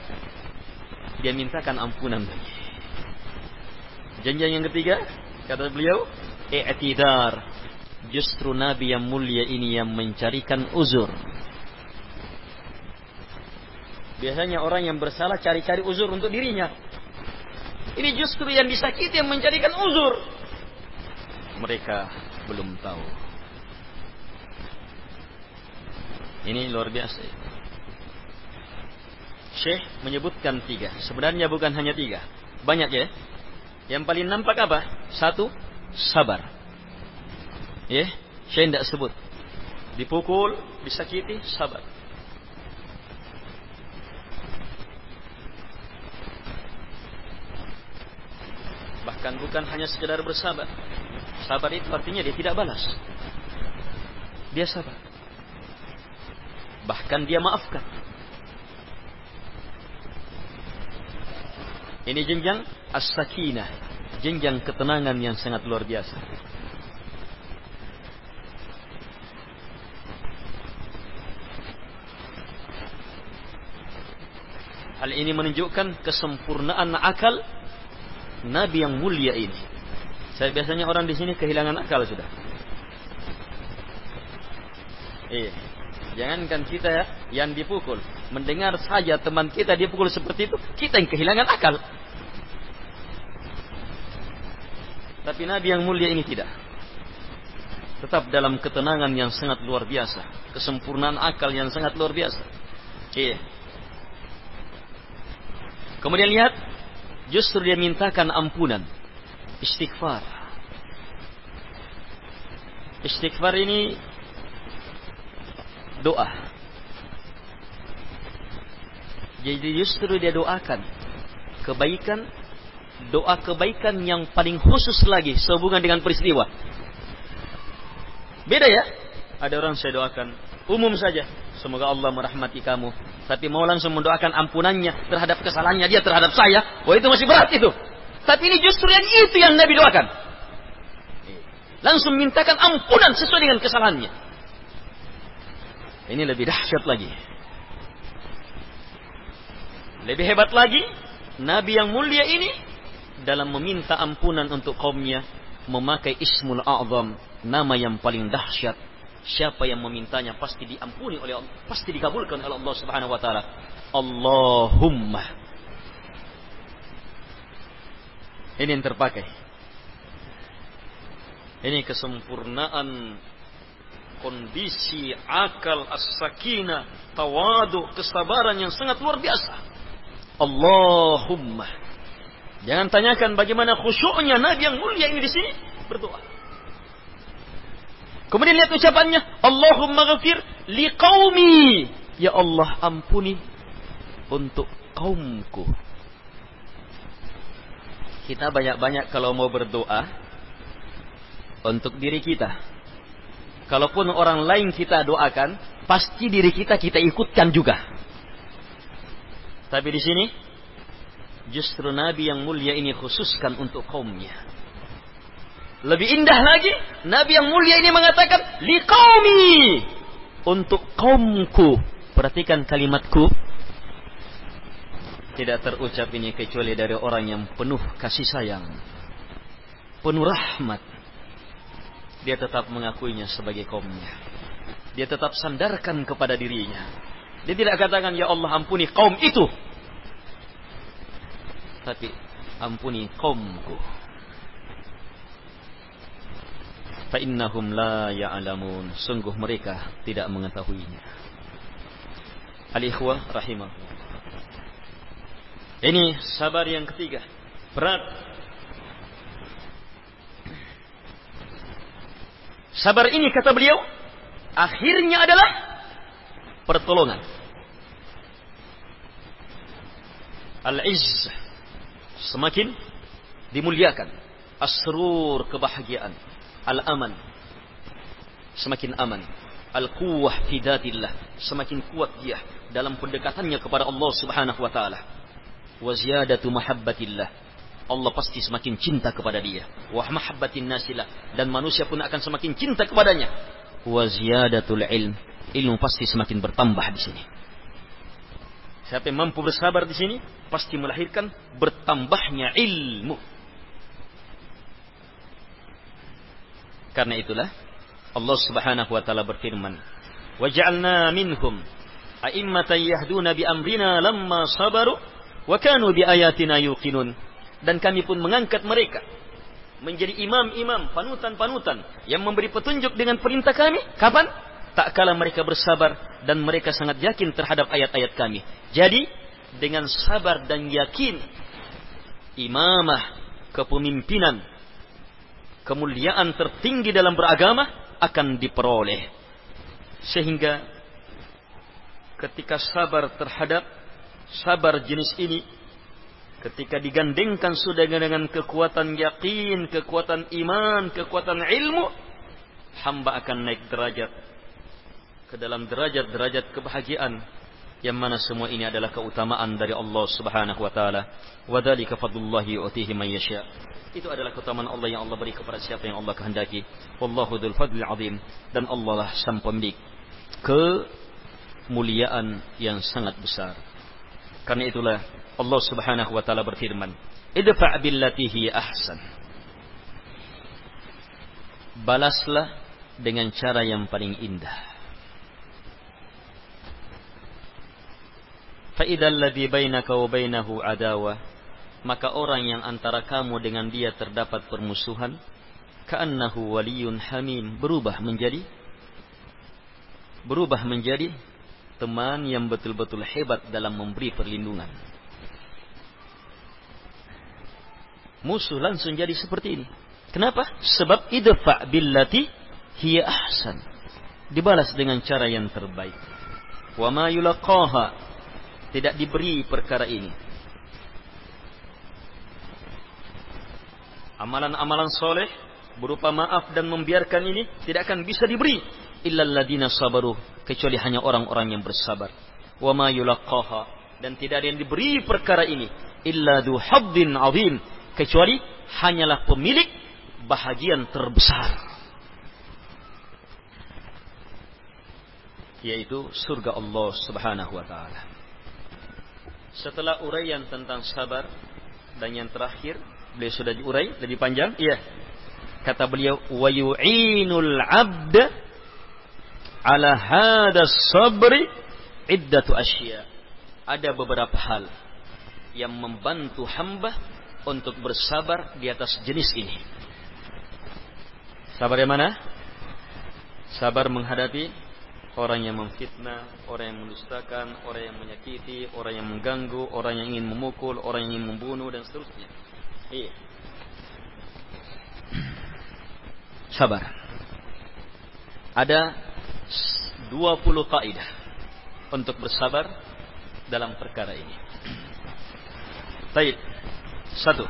dia mintakan ampunan. Janjian yang ketiga, kata beliau, i'tidar. Justru Nabi yang mulia ini yang mencarikan uzur. Biasanya orang yang bersalah cari-cari uzur untuk dirinya. Ini justru yang disakiti yang mencarikan uzur. Mereka belum tahu. Ini luar biasa. Syekh menyebutkan tiga. Sebenarnya bukan hanya tiga. Banyak ya. Yang paling nampak apa? Satu, sabar. Ya, Syekh tidak sebut. Dipukul, disakiti, sabar. Bahkan bukan hanya sekedar bersabar. Sabar itu artinya dia tidak balas. Dia sabar. Bahkan dia maafkan. Ini jenjang as-sakinah, jenjang ketenangan yang sangat luar biasa. Hal ini menunjukkan kesempurnaan akal Nabi yang mulia ini. Saya biasanya orang di sini kehilangan akal sudah. Iya. Jangankan kita ya, yang dipukul. Mendengar saja teman kita dipukul seperti itu, kita yang kehilangan akal. Tapi Nabi yang mulia ini tidak. Tetap dalam ketenangan yang sangat luar biasa. Kesempurnaan akal yang sangat luar biasa. Iya. Kemudian lihat, justru dia mintakan ampunan. Istighfar. Istighfar ini doa. Jadi justru dia doakan kebaikan, doa kebaikan yang paling khusus lagi sehubungan dengan peristiwa. Beda ya? Ada orang saya doakan umum saja, semoga Allah merahmati kamu. Tapi mau langsung mendoakan ampunannya terhadap kesalahannya dia terhadap saya, wah itu masih berat itu. Tapi ini justru yang itu yang Nabi doakan. Langsung mintakan ampunan sesuai dengan kesalahannya. Ini lebih dahsyat lagi. Lebih hebat lagi, Nabi yang mulia ini dalam meminta ampunan untuk kaumnya memakai ismul a'zam, nama yang paling dahsyat. Siapa yang memintanya pasti diampuni oleh Allah, pasti dikabulkan oleh Allah Subhanahu wa taala. Allahumma. Ini yang terpakai. Ini kesempurnaan kondisi akal as-sakinah, tawadu, kesabaran yang sangat luar biasa. Allahumma. Jangan tanyakan bagaimana khusyuknya Nabi yang mulia ini di sini berdoa. Kemudian lihat ucapannya, Allahumma ghafir li qaumi. Ya Allah ampuni untuk kaumku. Kita banyak-banyak kalau mau berdoa untuk diri kita. Kalaupun orang lain kita doakan, pasti diri kita kita ikutkan juga. Tapi di sini justru Nabi yang mulia ini khususkan untuk kaumnya. Lebih indah lagi, Nabi yang mulia ini mengatakan, li kaumi untuk kaumku. Perhatikan kalimatku. Tidak terucap ini kecuali dari orang yang penuh kasih sayang. Penuh rahmat dia tetap mengakuinya sebagai kaumnya. Dia tetap sandarkan kepada dirinya. Dia tidak katakan, Ya Allah ampuni kaum itu. Tapi, ampuni kaumku. Fa'innahum la ya'alamun. Sungguh mereka tidak mengetahuinya. Al-ikhwah. Ini sabar yang ketiga. Berat Sabar ini kata beliau akhirnya adalah pertolongan. Al-izz semakin dimuliakan. Asrur kebahagiaan. Al-aman semakin aman. Al-quwwah fi semakin kuat dia dalam pendekatannya kepada Allah Subhanahu wa taala. Wa ziyadatu mahabbatillah Allah pasti semakin cinta kepada dia. Wa mahabbatin nasilah dan manusia pun akan semakin cinta kepadanya. Wa ziyadatul ilm. Ilmu pasti semakin bertambah di sini. Siapa yang mampu bersabar di sini pasti melahirkan bertambahnya ilmu. Karena itulah Allah Subhanahu wa taala berfirman, "Waj'alna minhum a'immatan yahduna bi amrina lamma sabaru wa kanu bi ayatina yuqinun." Dan kami pun mengangkat mereka menjadi imam-imam, panutan-panutan yang memberi petunjuk dengan perintah kami. Kapan? Tak kala mereka bersabar dan mereka sangat yakin terhadap ayat-ayat kami. Jadi, dengan sabar dan yakin, imamah, kepemimpinan, kemuliaan tertinggi dalam beragama akan diperoleh. Sehingga ketika sabar terhadap sabar jenis ini ketika digandengkan sudah dengan kekuatan yakin, kekuatan iman, kekuatan ilmu, hamba akan naik derajat ke dalam derajat-derajat kebahagiaan yang mana semua ini adalah keutamaan dari Allah Subhanahu wa taala. Wa dzalika fadlullahi yu'tihi man yasha. Itu adalah keutamaan Allah yang Allah beri kepada siapa yang Allah kehendaki. Wallahu dzul fadlil azim dan Allah lah sang pemilik kemuliaan yang sangat besar. Karena itulah Allah Subhanahu wa taala berfirman, "Idfa' billati hi ahsan." Balaslah dengan cara yang paling indah. Fa alladhi bainaka wa bainahu adawa maka orang yang antara kamu dengan dia terdapat permusuhan ka'annahu waliyun hamim berubah menjadi berubah menjadi teman yang betul-betul hebat dalam memberi perlindungan. Musuh langsung jadi seperti ini. Kenapa? Sebab idfa billati hiya ahsan. Dibalas dengan cara yang terbaik. Wa ma yulaqaha tidak diberi perkara ini. Amalan-amalan soleh berupa maaf dan membiarkan ini tidak akan bisa diberi illal ladina sabaru kecuali hanya orang-orang yang bersabar. Wa ma yulaqaha dan tidak ada yang diberi perkara ini illa du haddin kecuali hanyalah pemilik bahagian terbesar. Yaitu surga Allah Subhanahu wa taala. Setelah uraian tentang sabar dan yang terakhir beliau sudah diurai lebih panjang, iya. Kata beliau wa yu'inul 'abda ala hada sabri iddatu asya. Ada beberapa hal yang membantu hamba untuk bersabar di atas jenis ini. Sabar yang mana? Sabar menghadapi orang yang memfitnah, orang yang mendustakan, orang yang menyakiti, orang yang mengganggu, orang yang ingin memukul, orang yang ingin membunuh dan seterusnya. Iya. Sabar. Ada 20 kaidah untuk bersabar dalam perkara ini. Baik. Satu.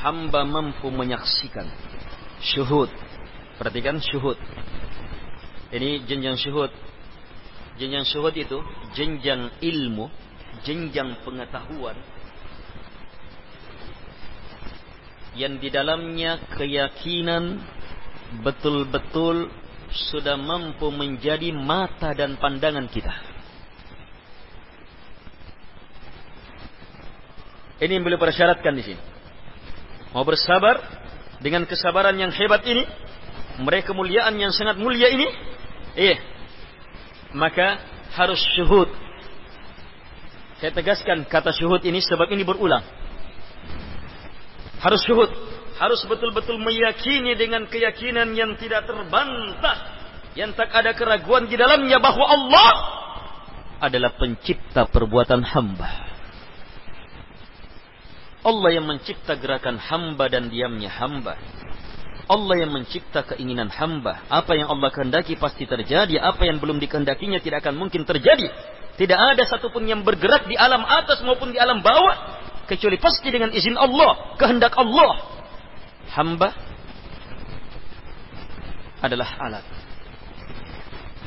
Hamba mampu menyaksikan syuhud. Perhatikan syuhud. Ini jenjang syuhud. Jenjang syuhud itu jenjang ilmu, jenjang pengetahuan yang di dalamnya keyakinan betul-betul sudah mampu menjadi mata dan pandangan kita. Ini yang beliau persyaratkan di sini. Mau bersabar dengan kesabaran yang hebat ini, mereka kemuliaan yang sangat mulia ini, iya, maka harus syuhud. Saya tegaskan kata syuhud ini sebab ini berulang. Harus syuhud. Harus betul-betul meyakini dengan keyakinan yang tidak terbantah. Yang tak ada keraguan di dalamnya bahwa Allah adalah pencipta perbuatan hamba. Allah yang mencipta gerakan hamba dan diamnya hamba. Allah yang mencipta keinginan hamba. Apa yang Allah kehendaki pasti terjadi. Apa yang belum dikehendakinya tidak akan mungkin terjadi. Tidak ada satupun yang bergerak di alam atas maupun di alam bawah kecuali pasti dengan izin Allah, kehendak Allah. Hamba adalah alat.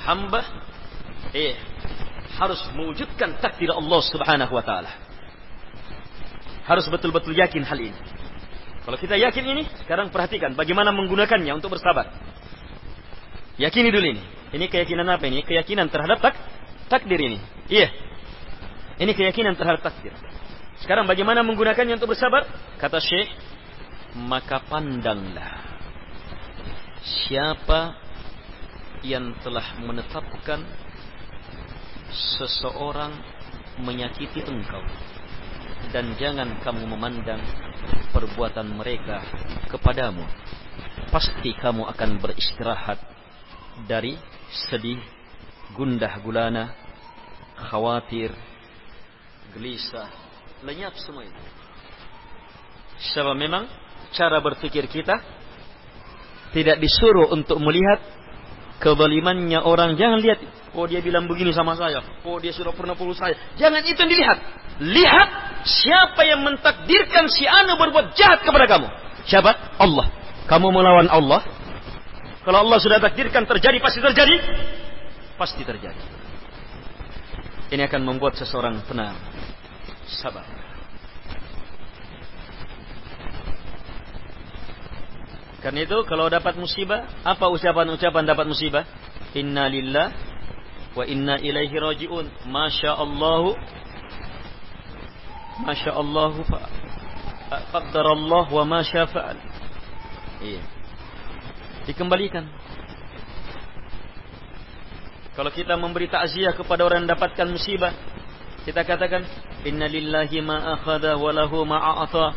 Hamba eh harus mewujudkan takdir Allah Subhanahu wa taala. Harus betul-betul yakin hal ini. Kalau kita yakin ini, sekarang perhatikan bagaimana menggunakannya untuk bersabar. Yakini dulu ini. Ini keyakinan apa ini? Keyakinan terhadap tak takdir ini. Iya. Ini keyakinan terhadap takdir. Sekarang bagaimana menggunakannya untuk bersabar? Kata Syekh, maka pandanglah siapa yang telah menetapkan seseorang menyakiti engkau dan jangan kamu memandang perbuatan mereka kepadamu pasti kamu akan beristirahat dari sedih gundah gulana khawatir gelisah lenyap semua itu. Sebab memang cara berpikir kita tidak disuruh untuk melihat kezalimannya orang. Jangan lihat, oh dia bilang begini sama saya, oh dia sudah pernah puluh saya. Jangan itu yang dilihat. Lihat siapa yang mentakdirkan si anu berbuat jahat kepada kamu. Siapa? Allah. Kamu melawan Allah. Kalau Allah sudah takdirkan terjadi, pasti terjadi. Pasti terjadi. Ini akan membuat seseorang tenang. Sabar. Karena itu kalau dapat musibah, apa ucapan-ucapan dapat musibah? Inna lillah wa inna ilaihi rajiun. Masya Allah. Masya Allah. Allah wa masya fa'al. Iya. Dikembalikan. Kalau kita memberi takziah kepada orang yang mendapatkan musibah, kita katakan inna lillahi ma akhadha wa lahu ma a'ata.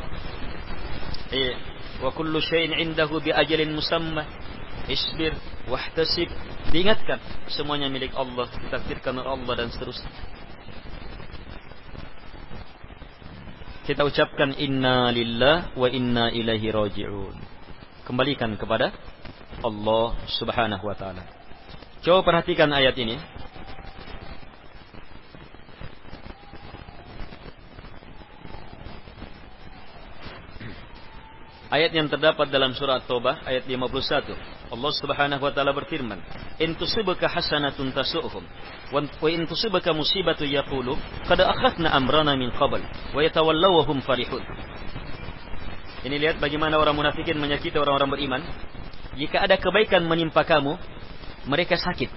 Iya wa kullu syai'in indahu bi ajalin musamma isbir wahtasib diingatkan semuanya milik Allah ditakdirkan oleh Allah dan seterusnya kita ucapkan inna lillah wa inna ilaihi raji'un. Kembalikan kepada Allah subhanahu wa ta'ala. Coba perhatikan ayat ini. Ayat yang terdapat dalam surah Taubah ayat 51. Allah Subhanahu wa taala berfirman, "In tusibaka hasanatun tasu'hum wa in tusibaka musibatu yaqulu qad akhadna amrana min qabl wa yatawallaw hum farihun." Ini lihat bagaimana orang munafikin menyakiti orang-orang beriman. Jika ada kebaikan menimpa kamu, mereka sakit.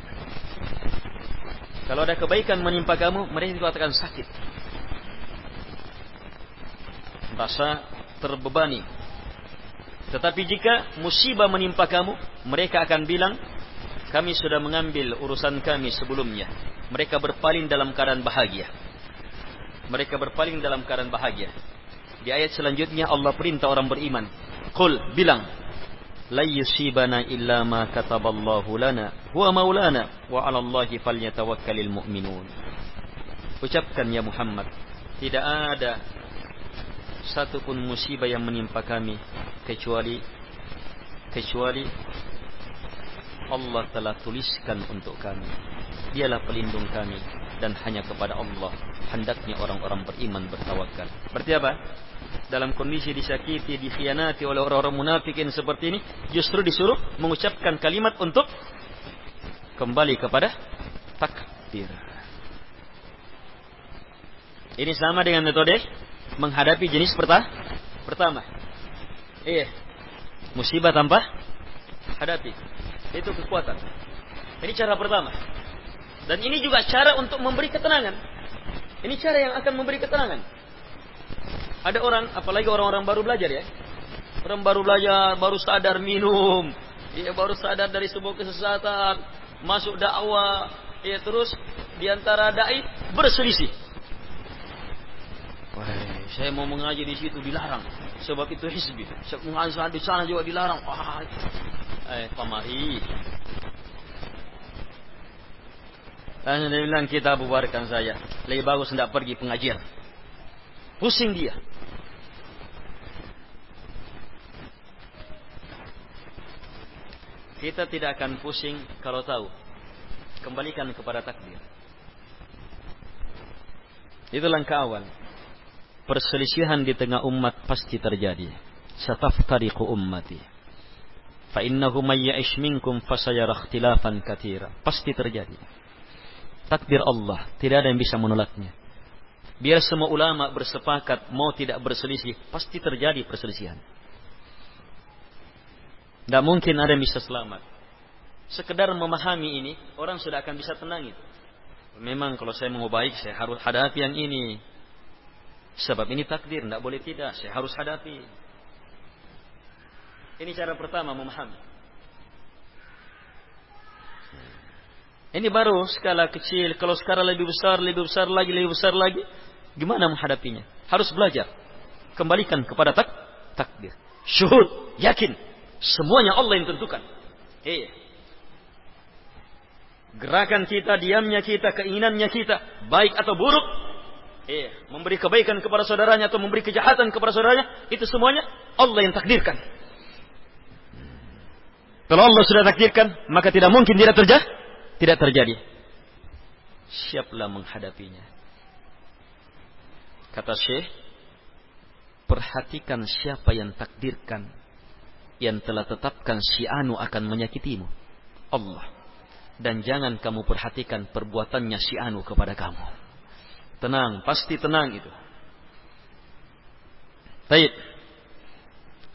Kalau ada kebaikan menimpa kamu, mereka dikatakan sakit. Rasa terbebani, tetapi jika musibah menimpa kamu, mereka akan bilang, kami sudah mengambil urusan kami sebelumnya. Mereka berpaling dalam keadaan bahagia. Mereka berpaling dalam keadaan bahagia. Di ayat selanjutnya Allah perintah orang beriman. Qul bilang, la yusibana illa ma kataballahu lana huwa maulana wa 'ala Allahi falyatawakkalul mu'minun. Ucapkan ya Muhammad, tidak ada satupun musibah yang menimpa kami kecuali kecuali Allah telah tuliskan untuk kami. Dialah pelindung kami dan hanya kepada Allah hendaknya orang-orang beriman bertawakal. Berarti apa? Dalam kondisi disakiti, dikhianati oleh orang-orang munafikin seperti ini, justru disuruh mengucapkan kalimat untuk kembali kepada takdir. Ini sama dengan metode menghadapi jenis pertama. Pertama. Iya. Musibah tanpa hadapi. Itu kekuatan. Ini cara pertama. Dan ini juga cara untuk memberi ketenangan. Ini cara yang akan memberi ketenangan. Ada orang, apalagi orang-orang baru belajar ya. Orang baru belajar, baru sadar minum. Dia baru sadar dari sebuah kesesatan. Masuk dakwah. Ya terus di antara dai berselisih. Wah, saya mau mengaji di situ dilarang. Sebab itu hizbi. Saya mengaji di sana juga dilarang. Wah, eh pamari. Dan dia bilang kita bubarkan saya. Lebih bagus tidak pergi pengajian. Pusing dia. Kita tidak akan pusing kalau tahu. Kembalikan kepada takdir. Itu langkah awal perselisihan di tengah umat pasti terjadi. Sataftariqu ummati. Fa innahu may ya'ish minkum fasayara ikhtilafan katsira. Pasti terjadi. Takdir Allah, tidak ada yang bisa menolaknya. Biar semua ulama bersepakat mau tidak berselisih, pasti terjadi perselisihan. Tidak mungkin ada yang bisa selamat. Sekedar memahami ini, orang sudah akan bisa tenang itu. Memang kalau saya mau baik, saya harus hadapi yang ini. Sebab ini takdir, tidak boleh tidak. Saya harus hadapi. Ini cara pertama memahami. Ini baru skala kecil. Kalau skala lebih besar, lebih besar lagi, lebih besar lagi. Gimana menghadapinya? Harus belajar. Kembalikan kepada tak takdir. Syuhud, yakin. Semuanya Allah yang tentukan. Iya. Gerakan kita, diamnya kita, keinginannya kita, baik atau buruk, Iya, memberi kebaikan kepada saudaranya atau memberi kejahatan kepada saudaranya, itu semuanya Allah yang takdirkan. Kalau Allah sudah takdirkan, maka tidak mungkin tidak terjadi. Tidak terjadi. Siaplah menghadapinya. Kata Syekh, perhatikan siapa yang takdirkan, yang telah tetapkan si Anu akan menyakitimu. Allah. Dan jangan kamu perhatikan perbuatannya si Anu kepada kamu. Tenang, pasti tenang itu. Baik.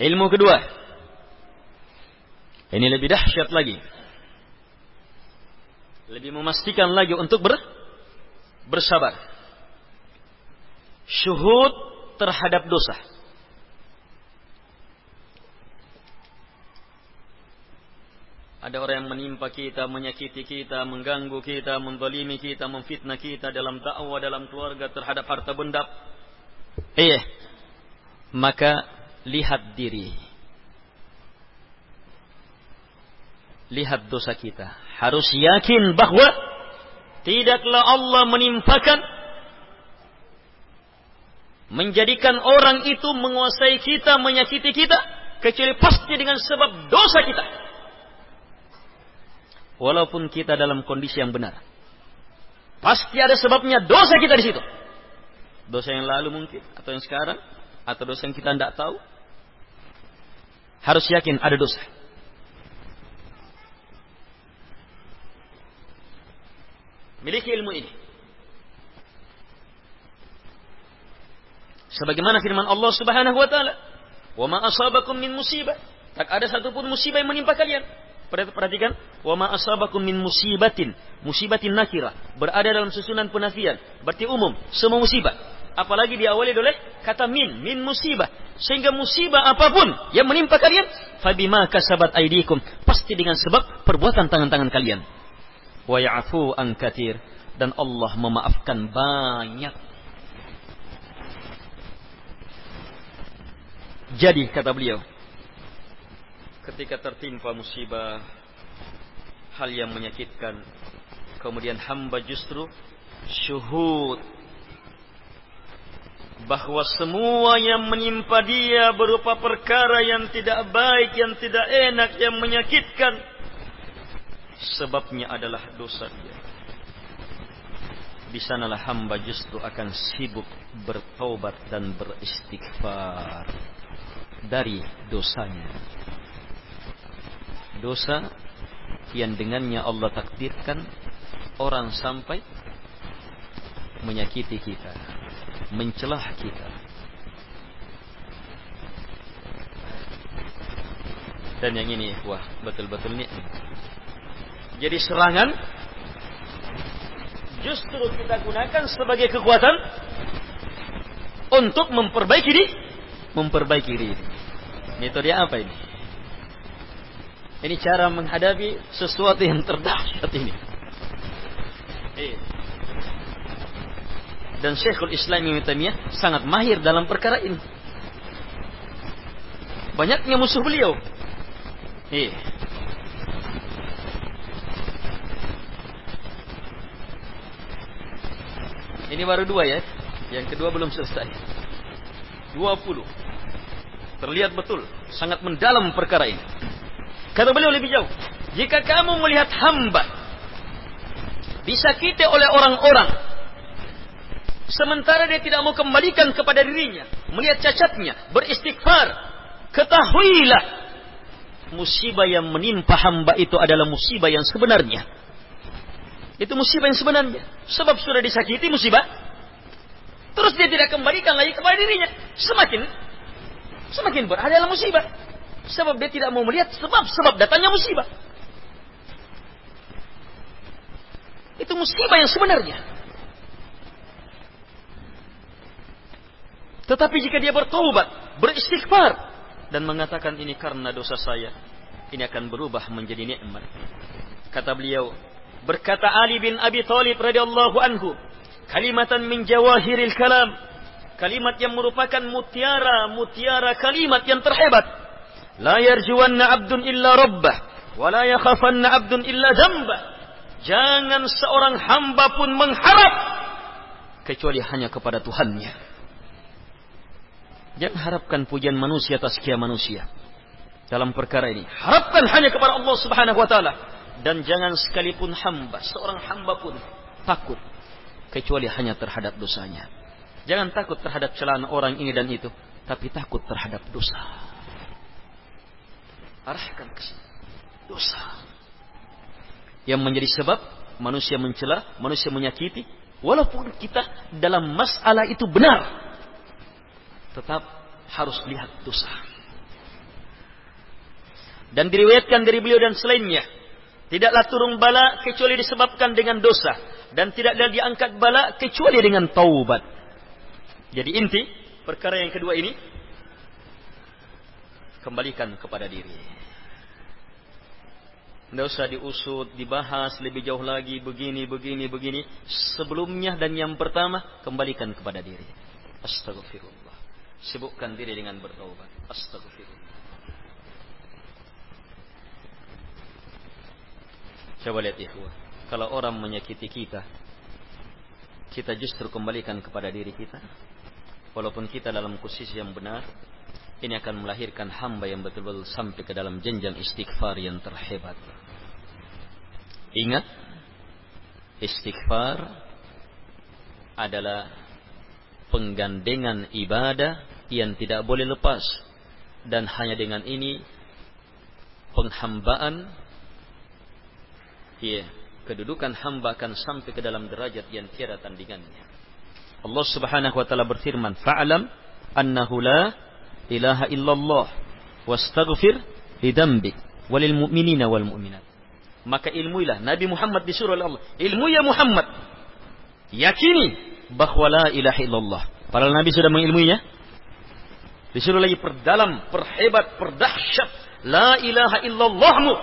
Ilmu kedua. Ini lebih dahsyat lagi. Lebih memastikan lagi untuk ber, bersabar. Syuhud terhadap dosa. Ada orang yang menimpa kita, menyakiti kita, mengganggu kita, mendolimi kita, memfitnah kita dalam dakwah, dalam keluarga terhadap harta benda. Iya. Maka lihat diri lihat dosa kita. Harus yakin bahwa tidaklah Allah menimpakan menjadikan orang itu menguasai kita, menyakiti kita, kecuali pasti dengan sebab dosa kita. Walaupun kita dalam kondisi yang benar. Pasti ada sebabnya dosa kita di situ. Dosa yang lalu mungkin, atau yang sekarang, atau dosa yang kita tidak tahu. Harus yakin ada dosa. Miliki ilmu ini. Sebagaimana firman Allah Subhanahu wa taala, "Wa ma asabakum min musibah." Tak ada satupun musibah yang menimpa kalian. Perhatikan, "Wa ma asabakum min musibatin." Musibatin nakira berada dalam susunan penafian, berarti umum, semua musibah. Apalagi diawali oleh kata min, min musibah. Sehingga musibah apa pun yang menimpa kalian, fabima kasabat aidikum, pasti dengan sebab perbuatan tangan-tangan kalian wa ya'fu an katir dan Allah memaafkan banyak. Jadi kata beliau, ketika tertimpa musibah, hal yang menyakitkan, kemudian hamba justru syuhud bahwa semua yang menimpa dia berupa perkara yang tidak baik, yang tidak enak, yang menyakitkan, sebabnya adalah dosa dia. Di sanalah hamba justru akan sibuk bertaubat dan beristighfar dari dosanya. Dosa yang dengannya Allah takdirkan orang sampai menyakiti kita, mencelah kita. Dan yang ini, wah, betul-betul nikmat. Jadi serangan justru kita gunakan sebagai kekuatan untuk memperbaiki diri, memperbaiki diri. Metode apa ini? Ini cara menghadapi sesuatu yang terdahsyat ini. Eh. Dan Syekhul Islam Ibnu Taimiyah sangat mahir dalam perkara ini. Banyaknya musuh beliau. Eh. Ini baru dua ya. Yang kedua belum selesai. Dua puluh. Terlihat betul. Sangat mendalam perkara ini. Kata beliau lebih jauh. Jika kamu melihat hamba. Disakiti oleh orang-orang. Sementara dia tidak mau kembalikan kepada dirinya. Melihat cacatnya. Beristighfar. Ketahuilah. Musibah yang menimpa hamba itu adalah musibah yang sebenarnya itu musibah yang sebenarnya. Sebab sudah disakiti musibah. Terus dia tidak kembalikan lagi kepada dirinya. Semakin semakin berada dalam musibah. Sebab dia tidak mau melihat sebab-sebab datangnya musibah. Itu musibah yang sebenarnya. Tetapi jika dia bertobat, beristighfar dan mengatakan ini karena dosa saya, ini akan berubah menjadi nikmat. Kata beliau, Berkata Ali bin Abi Thalib radhiyallahu anhu, kalimatan min jawahiril kalam. Kalimat yang merupakan mutiara, mutiara kalimat yang terhebat. La yarjuwanna abdun illa rabbah, wa la yakhafanna abdun illa dhanbah. Jangan seorang hamba pun mengharap kecuali hanya kepada Tuhannya. Jangan harapkan pujian manusia atas kia manusia. dalam perkara ini. Harapkan hanya kepada Allah Subhanahu wa taala dan jangan sekalipun hamba, seorang hamba pun takut kecuali hanya terhadap dosanya. Jangan takut terhadap celaan orang ini dan itu, tapi takut terhadap dosa. Arahkan ke dosa. Yang menjadi sebab manusia mencela, manusia menyakiti, walaupun kita dalam masalah itu benar, tetap harus lihat dosa. Dan diriwayatkan dari beliau dan selainnya, Tidaklah turun bala kecuali disebabkan dengan dosa. Dan tidaklah diangkat bala kecuali dengan taubat. Jadi inti perkara yang kedua ini. Kembalikan kepada diri. Tidak usah diusut, dibahas lebih jauh lagi. Begini, begini, begini. Sebelumnya dan yang pertama. Kembalikan kepada diri. Astagfirullah. Sibukkan diri dengan bertaubat. Astagfirullah. Coba lihat ikhwah. Kalau orang menyakiti kita, kita justru kembalikan kepada diri kita. Walaupun kita dalam posisi yang benar, ini akan melahirkan hamba yang betul-betul sampai ke dalam jenjang istighfar yang terhebat. Ingat, istighfar adalah penggandengan ibadah yang tidak boleh lepas. Dan hanya dengan ini, penghambaan ya, kedudukan hamba akan sampai ke dalam derajat yang tiada tandingannya. Allah Subhanahu wa taala berfirman, "Fa'lam annahu la ilaha illallah wastaghfir li dzambik walil mu'minina wal mu'minat." Maka ilmuilah Nabi Muhammad disuruh oleh Allah. Ilmu ya Muhammad. Yakini bahwa la ilaha illallah. Para Nabi sudah mengilmuinya. Disuruh lagi perdalam, perhebat, perdahsyat. La ilaha illallahmu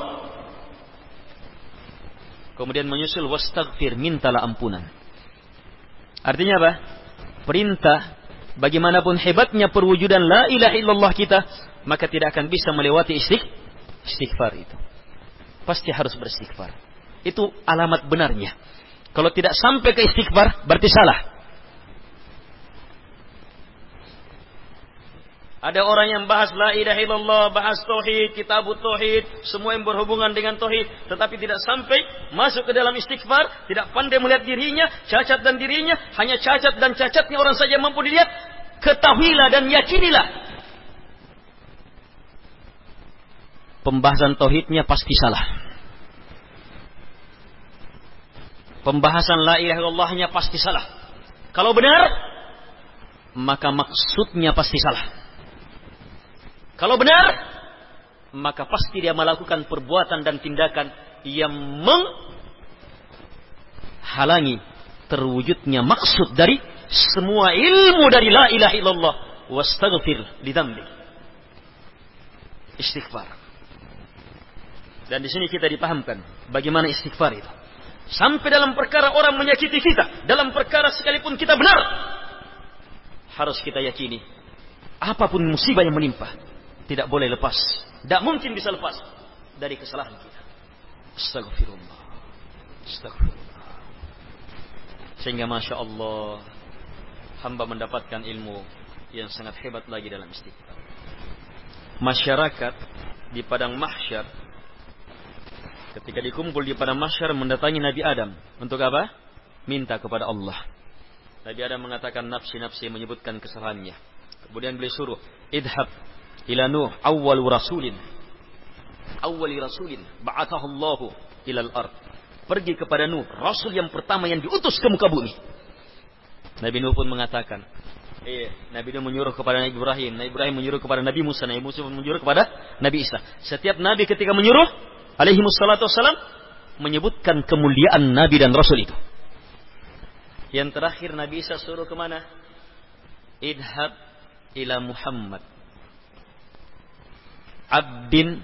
Kemudian menyusul wastaghfir, mintalah ampunan. Artinya apa? Perintah bagaimanapun hebatnya perwujudan la ilaha illallah kita, maka tidak akan bisa melewati istigh istighfar itu. Pasti harus beristighfar. Itu alamat benarnya. Kalau tidak sampai ke istighfar, berarti salah. Ada orang yang bahas la ilaha illallah, bahas tauhid, kitab tauhid, semua yang berhubungan dengan tauhid, tetapi tidak sampai masuk ke dalam istighfar, tidak pandai melihat dirinya, cacat dan dirinya, hanya cacat dan cacatnya orang saja mampu dilihat. Ketahuilah dan yakinilah. Pembahasan tauhidnya pasti salah. Pembahasan la ilaha illallahnya pasti salah. Kalau benar, maka maksudnya pasti salah. Kalau benar, maka pasti dia melakukan perbuatan dan tindakan yang menghalangi terwujudnya maksud dari semua ilmu dari la ilaha illallah wastaghfir lidambi. Istighfar. Dan di sini kita dipahamkan bagaimana istighfar itu. Sampai dalam perkara orang menyakiti kita, dalam perkara sekalipun kita benar, harus kita yakini apa pun musibah yang menimpa, tidak boleh lepas. Tidak mungkin bisa lepas dari kesalahan kita. Astagfirullah. Astagfirullah. Sehingga Masya Allah hamba mendapatkan ilmu yang sangat hebat lagi dalam istighfar. Masyarakat di padang mahsyar ketika dikumpul di padang mahsyar mendatangi Nabi Adam untuk apa? Minta kepada Allah. Nabi Adam mengatakan nafsi-nafsi menyebutkan kesalahannya. Kemudian beliau suruh, idhab ila Nuh awwal rasulin. Awwali rasulin ba'athahu Allahu ilal ard. Pergi kepada Nuh rasul yang pertama yang diutus ke muka bumi. Nabi Nuh pun mengatakan eh Nabi Nuh menyuruh kepada Nabi Ibrahim. Nabi Ibrahim menyuruh kepada Nabi Musa. Nabi Musa menyuruh kepada Nabi Isa. Setiap nabi ketika menyuruh alaihi wassalatu wassalam menyebutkan kemuliaan nabi dan rasul itu. Yang terakhir Nabi Isa suruh ke mana idhab ila Muhammad abdin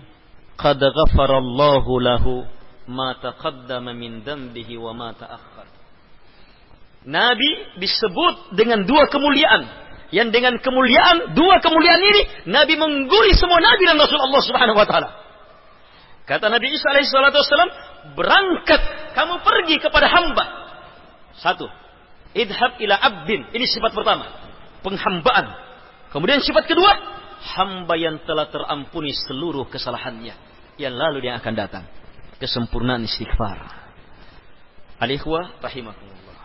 qad ghafarallahu lahu ma taqaddama min dambihi wa ma ta'akhkhar. Nabi disebut dengan dua kemuliaan. Yang dengan kemuliaan, dua kemuliaan ini, Nabi mengguri semua Nabi dan Rasul Allah subhanahu wa ta'ala. Kata Nabi Isa alaihi salatu wassalam, berangkat, kamu pergi kepada hamba. Satu, idhab ila abdin. Ini sifat pertama, penghambaan. Kemudian sifat kedua, hamba yang telah terampuni seluruh kesalahannya yang lalu yang akan datang. Kesempurnaan istighfar. Alikhwa rahimahumullah.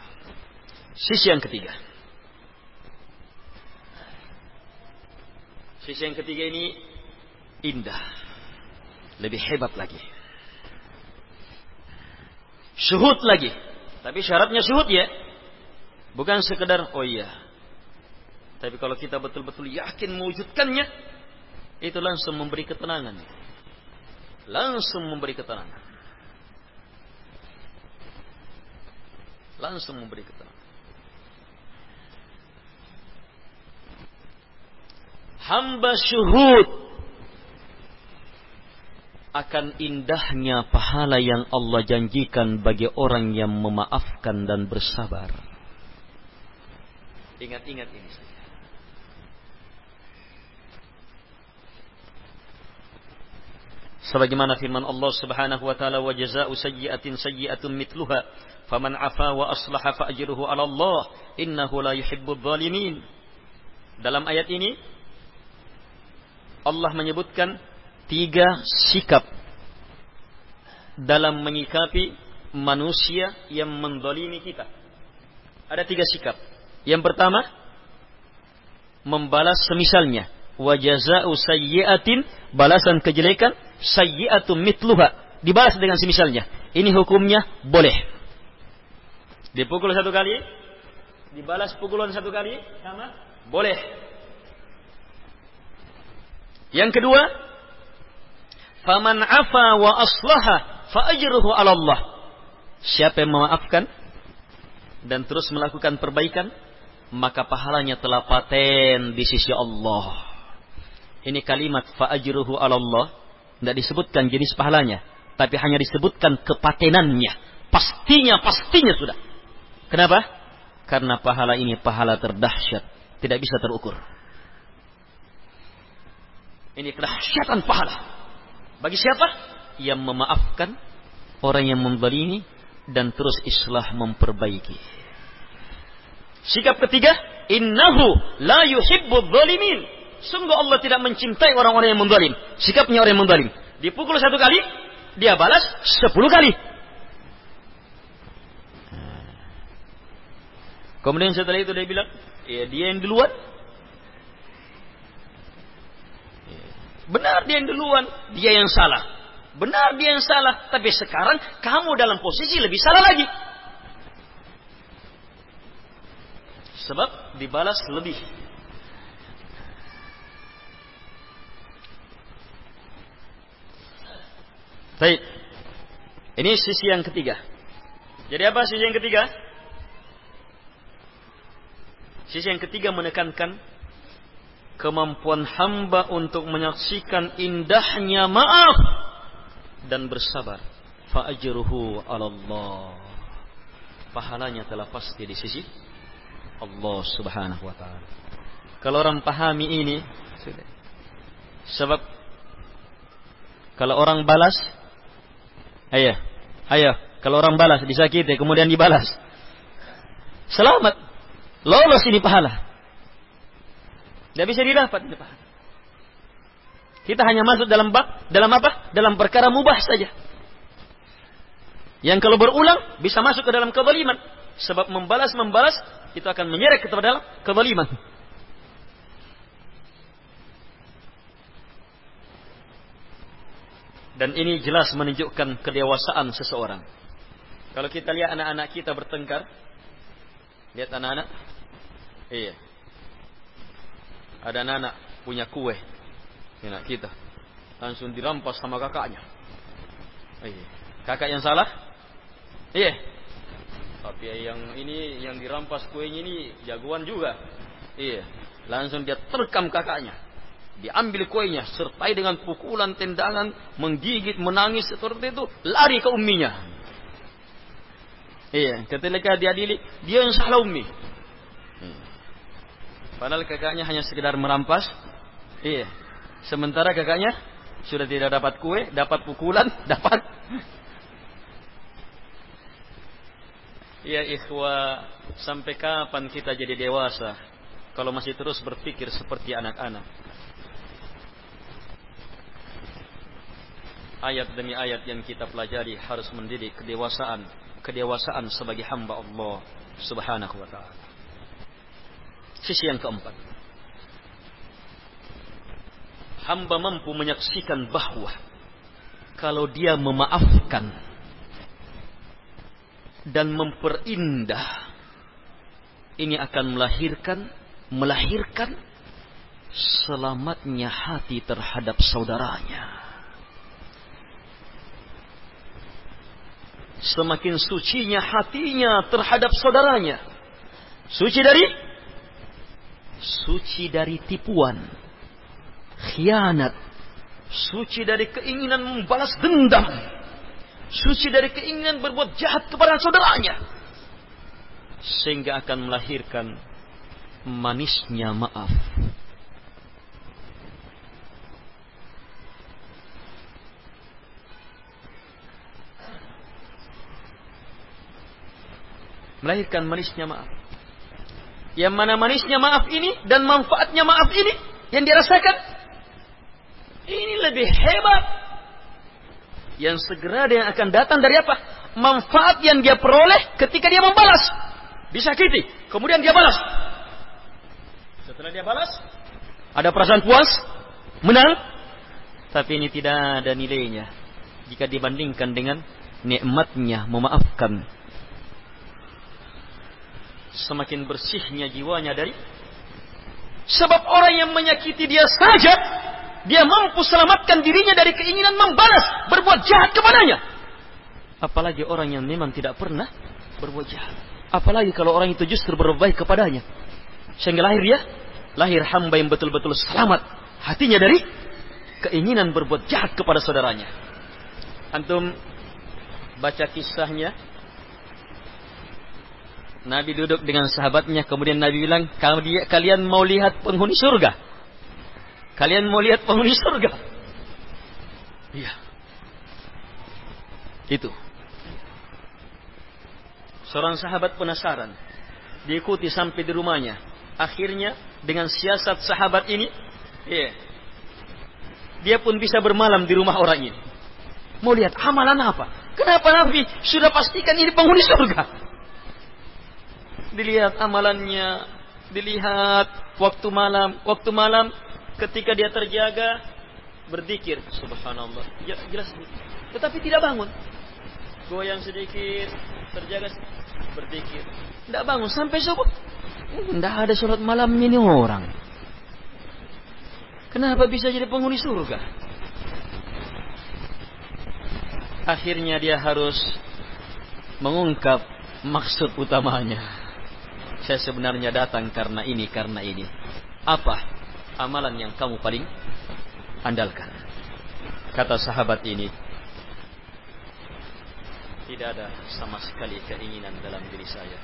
Sisi yang ketiga. Sisi yang ketiga ini indah. Lebih hebat lagi. Syuhud lagi. Tapi syaratnya syuhud ya. Bukan sekedar, oh iya. Tapi kalau kita betul-betul yakin mewujudkannya, itu langsung memberi ketenangan langsung memberi keterangan. Langsung memberi keterangan. Hamba syuhud akan indahnya pahala yang Allah janjikan bagi orang yang memaafkan dan bersabar. Ingat-ingat ini saja. Sebagaimana firman Allah Subhanahu wa taala wa jazaa'u sayyi'atin sayyi'atun mitluha faman 'afa wa aslaha fa ajruhu 'ala Allah innahu la yuhibbudz zalimin dalam ayat ini Allah menyebutkan tiga sikap dalam menyikapi manusia yang mendolimi kita. Ada tiga sikap. Yang pertama, membalas semisalnya. Wajaza'u sayyi'atin, balasan kejelekan, sayyi'atun mitluha dibalas dengan semisalnya. Ini hukumnya boleh. Dipukul satu kali, dibalas pukulan satu kali, sama boleh. Yang kedua, faman afa wa aslaha fa ajruhu 'ala Allah. Siapa yang memaafkan dan terus melakukan perbaikan, maka pahalanya telah paten di sisi Allah. Ini kalimat fa ajruhu 'ala Allah tidak disebutkan jenis pahalanya, tapi hanya disebutkan kepatenannya. Pastinya, pastinya sudah. Kenapa? Karena pahala ini pahala terdahsyat, tidak bisa terukur. Ini kedahsyatan pahala. Bagi siapa? Yang memaafkan orang yang membalimi dan terus islah memperbaiki. Sikap ketiga, innahu la yuhibbu dhalimin. Sungguh Allah tidak mencintai orang-orang yang menzalim. Sikapnya orang yang menzalim. Dipukul satu kali, dia balas sepuluh kali. Kemudian setelah itu dia bilang, ya dia yang duluan. Benar dia yang duluan, dia yang salah. Benar dia yang salah, tapi sekarang kamu dalam posisi lebih salah lagi. Sebab dibalas lebih Baik. Ini sisi yang ketiga. Jadi apa sisi yang ketiga? Sisi yang ketiga menekankan kemampuan hamba untuk menyaksikan indahnya maaf dan bersabar. Fa'ajruhu Allah. Pahalanya telah pasti di sisi Allah Subhanahu wa taala. Kalau orang pahami ini, sebab kalau orang balas Ayo, ayo. Kalau orang balas disakiti, kemudian dibalas. Selamat. Lolos ini pahala. Tidak bisa didapat ini pahala. Kita hanya masuk dalam bak, dalam apa? Dalam perkara mubah saja. Yang kalau berulang bisa masuk ke dalam kezaliman. Sebab membalas-membalas itu akan menyeret ke dalam kezaliman. Dan ini jelas menunjukkan kedewasaan seseorang. Kalau kita lihat anak-anak kita bertengkar, lihat anak-anak, iya, ada anak-anak punya kue, anak kita, langsung dirampas sama kakaknya. Iya. Kakak yang salah, iya. Tapi yang ini yang dirampas kuenya ini jagoan juga, iya. Langsung dia terkam kakaknya diambil kuenya sertai dengan pukulan tendangan menggigit menangis seperti itu lari ke umminya. Iya ketika dia diadili dia yang salah ummi. Hmm. padahal kakaknya hanya sekedar merampas. Iya. Sementara kakaknya sudah tidak dapat kue dapat pukulan dapat. Iya ikhwa sampai kapan kita jadi dewasa? Kalau masih terus berpikir seperti anak-anak ayat demi ayat yang kita pelajari harus mendidik kedewasaan, kedewasaan sebagai hamba Allah Subhanahu wa taala. Sisi yang keempat. Hamba mampu menyaksikan bahwa kalau dia memaafkan dan memperindah ini akan melahirkan melahirkan selamatnya hati terhadap saudaranya. Semakin sucinya hatinya terhadap saudaranya. Suci dari? Suci dari tipuan. Khianat. Suci dari keinginan membalas dendam. Suci dari keinginan berbuat jahat kepada saudaranya. Sehingga akan melahirkan manisnya maaf. Melahirkan manisnya maaf. Yang mana manisnya maaf ini dan manfaatnya maaf ini yang dirasakan ini lebih hebat. Yang segera dia akan datang dari apa? Manfaat yang dia peroleh ketika dia membalas. Disakiti, kemudian dia balas. Setelah dia balas, ada perasaan puas, menang, tapi ini tidak ada nilainya jika dibandingkan dengan nikmatnya memaafkan semakin bersihnya jiwanya dari sebab orang yang menyakiti dia saja dia mampu selamatkan dirinya dari keinginan membalas berbuat jahat kepadanya. Apalagi orang yang memang tidak pernah berbuat jahat. Apalagi kalau orang itu justru berbaik kepadanya. Sehingga lahir dia lahir hamba yang betul-betul selamat. Hatinya dari keinginan berbuat jahat kepada saudaranya. Antum baca kisahnya Nabi duduk dengan sahabatnya, kemudian Nabi bilang, kalian mau lihat penghuni surga? Kalian mau lihat penghuni surga? Iya. Itu. Seorang sahabat penasaran. Diikuti sampai di rumahnya. Akhirnya dengan siasat sahabat ini, iya. Dia pun bisa bermalam di rumah orang ini. Mau lihat amalan apa? Kenapa Nabi sudah pastikan ini penghuni surga? Dilihat amalannya, dilihat waktu malam, waktu malam ketika dia terjaga berzikir, subhanallah. Ya, jelas tetapi tidak bangun. Goyang sedikit, terjaga berzikir. Tidak bangun sampai subuh. Tidak ada sholat malam ini orang. Kenapa bisa jadi penghuni surga? Akhirnya dia harus mengungkap maksud utamanya. Saya sebenarnya datang karena ini, karena ini. Apa amalan yang kamu paling andalkan? Kata sahabat ini, tidak ada sama sekali keinginan dalam diri saya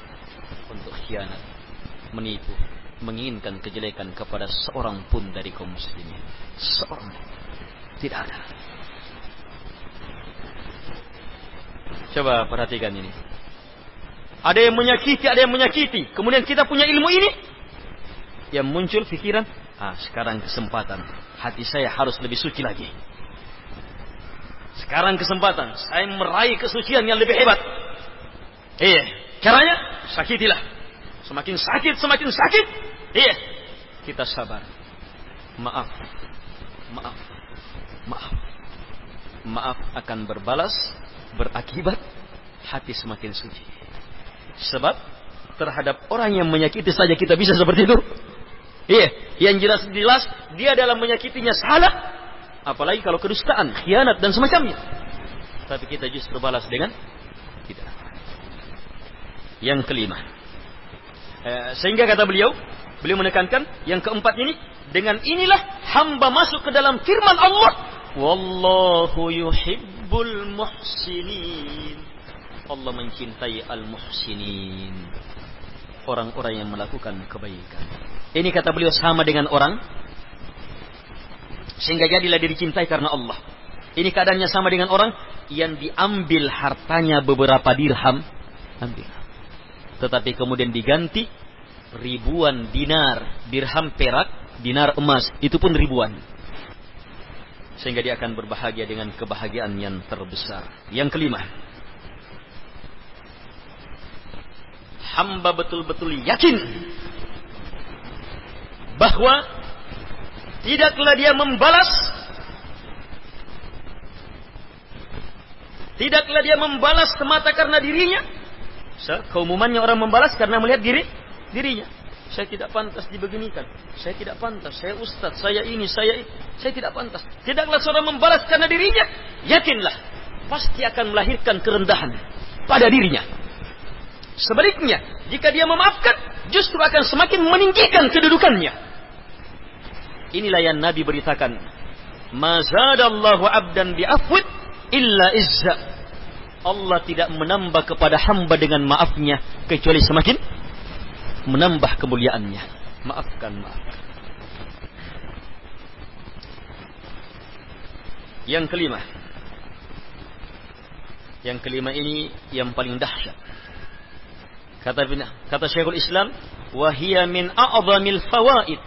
untuk khianat, menipu, menginginkan kejelekan kepada seorang pun dari kaum muslimin. Seorang tidak ada. Coba perhatikan ini. Ada yang menyakiti, ada yang menyakiti. Kemudian kita punya ilmu ini. Yang muncul pikiran, ah sekarang kesempatan. Hati saya harus lebih suci lagi. Sekarang kesempatan. Saya meraih kesucian yang lebih hebat. Iya. Caranya, sakitilah. Semakin sakit, semakin sakit. Iya. Kita sabar. Maaf. Maaf. Maaf. Maaf akan berbalas, berakibat hati semakin suci. Sebab terhadap orang yang menyakiti saja kita bisa seperti itu. Iya, yang jelas-jelas dia dalam menyakitinya salah. Apalagi kalau kedustaan, khianat dan semacamnya. Tapi kita justru balas dengan tidak. Yang kelima. Eh, sehingga kata beliau, beliau menekankan yang keempat ini dengan inilah hamba masuk ke dalam firman Allah wallahu yuhibbul muhsinin Allah mencintai al-muhsinin. Orang-orang yang melakukan kebaikan. Ini kata beliau sama dengan orang. Sehingga jadilah diri cintai karena Allah. Ini keadaannya sama dengan orang yang diambil hartanya beberapa dirham. Ambil. Tetapi kemudian diganti ribuan dinar. Dirham perak, dinar emas. Itu pun ribuan. Sehingga dia akan berbahagia dengan kebahagiaan yang terbesar. Yang kelima. Hamba betul-betul yakin bahwa tidaklah dia membalas tidaklah dia membalas semata karena dirinya keumumannya orang membalas karena melihat diri dirinya saya tidak pantas dibeginikan. Saya tidak pantas. Saya ustaz. Saya ini. Saya ini. Saya tidak pantas. Tidaklah seorang membalas karena dirinya. Yakinlah. Pasti akan melahirkan kerendahan pada dirinya. Sebaliknya, jika dia memaafkan, justru akan semakin meninggikan kedudukannya. Inilah yang Nabi beritakan. Mazadallahu abdan bi'afwid illa izza. Allah tidak menambah kepada hamba dengan maafnya kecuali semakin menambah kemuliaannya. Maafkan, maafkan. Yang kelima. Yang kelima ini yang paling dahsyat. Kata kata Syekhul Islam, wahia min a'zamil fawaid.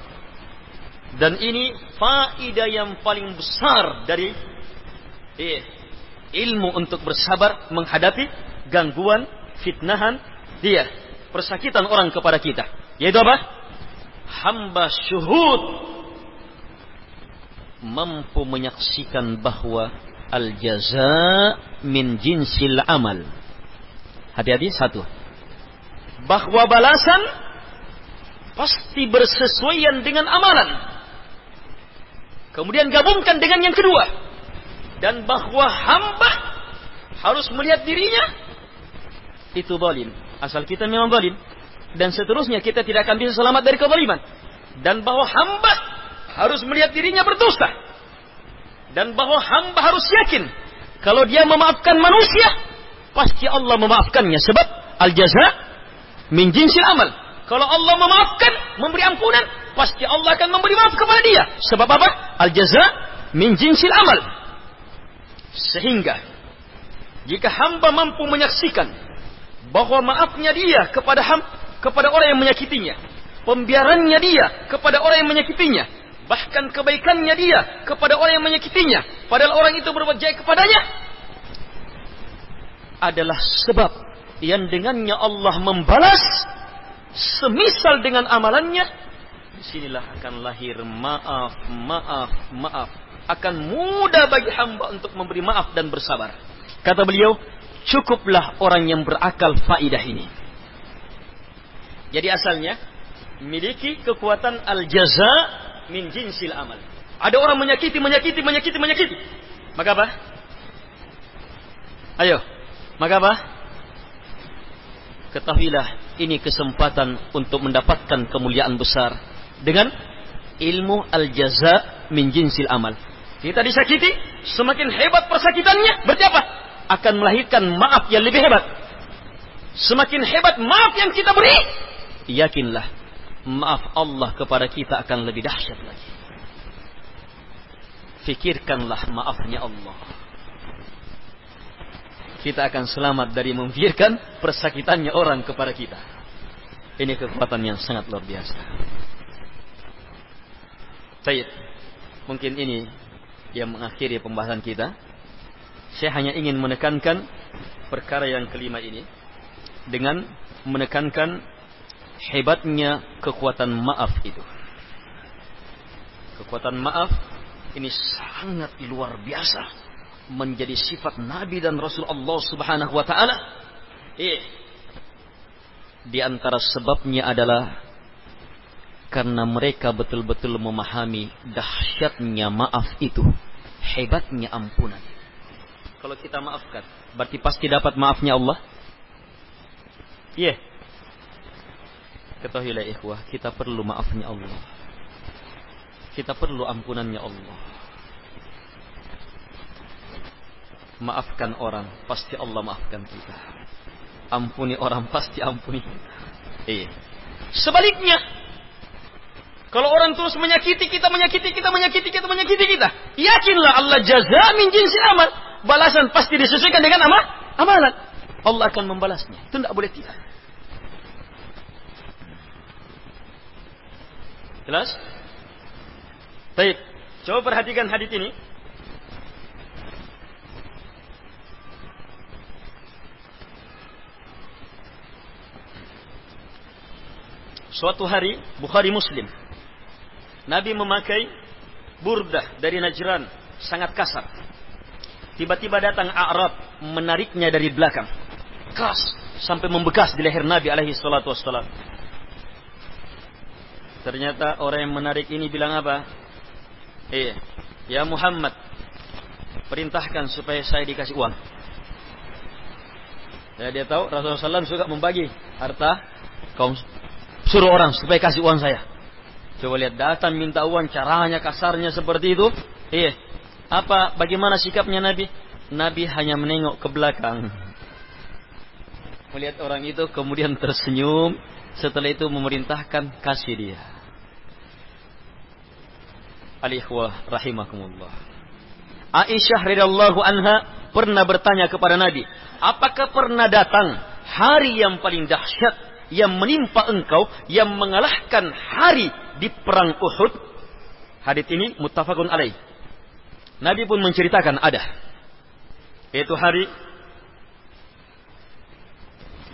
Dan ini faidah yang paling besar dari eh, ilmu untuk bersabar menghadapi gangguan, fitnahan dia persakitan orang kepada kita. Yaitu apa? Hamba syuhud mampu menyaksikan bahwa al jaza min jinsil amal. Hati-hati satu. Bahwa balasan pasti bersesuaian dengan amalan. Kemudian gabungkan dengan yang kedua. Dan bahwa hamba harus melihat dirinya itu zalim. Asal kita memang zalim. Dan seterusnya kita tidak akan bisa selamat dari kezaliman. Dan bahwa hamba harus melihat dirinya berdosa dan bahwa hamba harus yakin kalau dia memaafkan manusia pasti Allah memaafkannya. Sebab al jaza min amal. Kalau Allah memaafkan memberi ampunan pasti Allah akan memberi maaf kepada dia. Sebab apa? Al jaza min jinsil amal. Sehingga jika hamba mampu menyaksikan bahwa maafnya dia kepada ham, kepada orang yang menyakitinya, pembiarannya dia kepada orang yang menyakitinya, bahkan kebaikannya dia kepada orang yang menyakitinya, padahal orang itu berbuat jahat kepadanya, adalah sebab yang dengannya Allah membalas semisal dengan amalannya. Di sinilah akan lahir maaf, maaf, maaf. Akan mudah bagi hamba untuk memberi maaf dan bersabar. Kata beliau, cukuplah orang yang berakal faidah ini. Jadi asalnya memiliki kekuatan al-jaza min jinsil amal. Ada orang menyakiti, menyakiti, menyakiti, menyakiti. Maka apa? Ayo, maka apa? Ketahuilah ini kesempatan untuk mendapatkan kemuliaan besar dengan ilmu al-jaza min jinsil amal. Kita disakiti, semakin hebat persakitannya, berarti apa? akan melahirkan maaf yang lebih hebat. Semakin hebat maaf yang kita beri, yakinlah maaf Allah kepada kita akan lebih dahsyat lagi. Fikirkanlah maafnya Allah. Kita akan selamat dari memfikirkan persakitannya orang kepada kita. Ini kekuatan yang sangat luar biasa. Baik, mungkin ini yang mengakhiri pembahasan kita. Saya hanya ingin menekankan perkara yang kelima ini dengan menekankan hebatnya kekuatan maaf itu. Kekuatan maaf ini sangat luar biasa menjadi sifat Nabi dan Rasul Allah Subhanahu wa taala. Eh, di antara sebabnya adalah karena mereka betul-betul memahami dahsyatnya maaf itu, hebatnya ampunan kalau kita maafkan, berarti pasti dapat maafnya Allah? Iya. Yeah. Ketahuilah ikhwah, kita perlu maafnya Allah. Kita perlu ampunannya Allah. Maafkan orang, pasti Allah maafkan kita. Ampuni orang, pasti ampuni Iya. Sebaliknya, kalau orang terus menyakiti kita, menyakiti kita, menyakiti kita, menyakiti kita, yakinlah Allah jaza min jinsi amal balasan pasti disesuaikan dengan amal amalan. Allah akan membalasnya. Itu tidak boleh tidak. Jelas? Baik. Coba perhatikan hadis ini. Suatu hari Bukhari Muslim Nabi memakai burdah dari Najran sangat kasar. Tiba-tiba datang Arab menariknya dari belakang. Keras sampai membekas di leher Nabi alaihi salatu wassalam. Ternyata orang yang menarik ini bilang apa? Eh, ya Muhammad, perintahkan supaya saya dikasih uang. Ya, dia tahu Rasulullah SAW suka membagi harta kaum suruh orang supaya kasih uang saya. Coba lihat datang minta uang caranya kasarnya seperti itu. Iya. Apa bagaimana sikapnya Nabi? Nabi hanya menengok ke belakang. Melihat orang itu kemudian tersenyum, setelah itu memerintahkan kasih dia. Alikhwah rahimakumullah. Aisyah radhiyallahu anha pernah bertanya kepada Nabi, "Apakah pernah datang hari yang paling dahsyat yang menimpa engkau yang mengalahkan hari di perang Uhud. Hadis ini muttafaqun alaih. Nabi pun menceritakan ada. Yaitu hari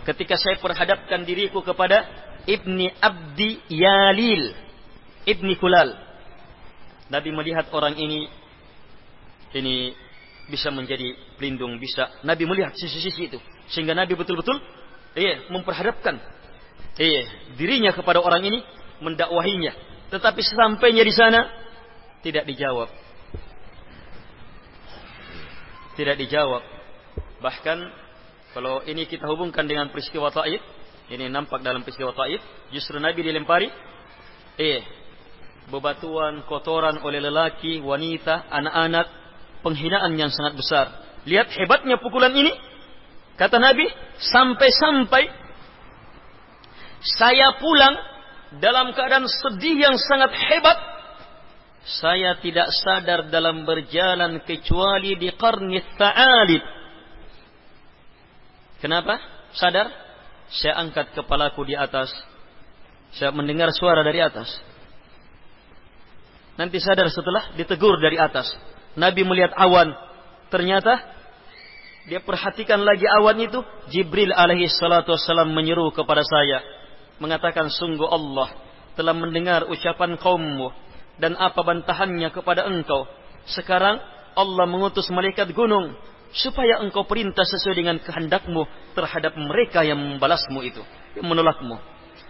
ketika saya perhadapkan diriku kepada Ibni Abdi Yalil. Ibni Kulal. Nabi melihat orang ini ini bisa menjadi pelindung, bisa Nabi melihat sisi-sisi itu sehingga Nabi betul-betul iya memperhadapkan iya, dirinya kepada orang ini mendakwahinya. Tetapi sesampainya di sana tidak dijawab. Tidak dijawab. Bahkan kalau ini kita hubungkan dengan peristiwa Taif, ini nampak dalam peristiwa Taif, justru Nabi dilempari eh bebatuan, kotoran oleh lelaki, wanita, anak-anak, penghinaan yang sangat besar. Lihat hebatnya pukulan ini. Kata Nabi, sampai-sampai saya pulang dalam keadaan sedih yang sangat hebat. Saya tidak sadar dalam berjalan kecuali di qarni ta'alib. Kenapa? Sadar? Saya angkat kepalaku di atas. Saya mendengar suara dari atas. Nanti sadar setelah ditegur dari atas. Nabi melihat awan. Ternyata dia perhatikan lagi awan itu. Jibril alaihi salatu wassalam menyeru kepada saya mengatakan sungguh Allah telah mendengar ucapan kaummu dan apa bantahannya kepada engkau. Sekarang Allah mengutus malaikat gunung supaya engkau perintah sesuai dengan kehendakmu terhadap mereka yang membalasmu itu, yang menolakmu.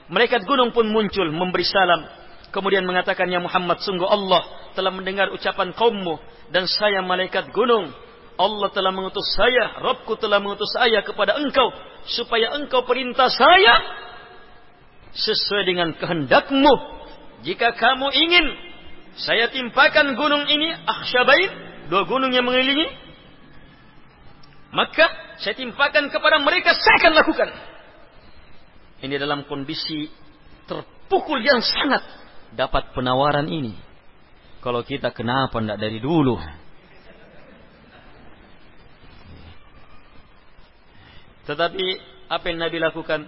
Malaikat gunung pun muncul memberi salam. Kemudian mengatakan, Ya Muhammad, sungguh Allah telah mendengar ucapan kaummu. Dan saya malaikat gunung. Allah telah mengutus saya, Rabbku telah mengutus saya kepada engkau. Supaya engkau perintah saya sesuai dengan kehendakmu. Jika kamu ingin saya timpakan gunung ini akhsyabain, dua gunung yang mengelilingi, maka saya timpakan kepada mereka, saya akan lakukan. Ini dalam kondisi terpukul yang sangat dapat penawaran ini. Kalau kita kenapa tidak dari dulu? Tetapi apa yang Nabi lakukan?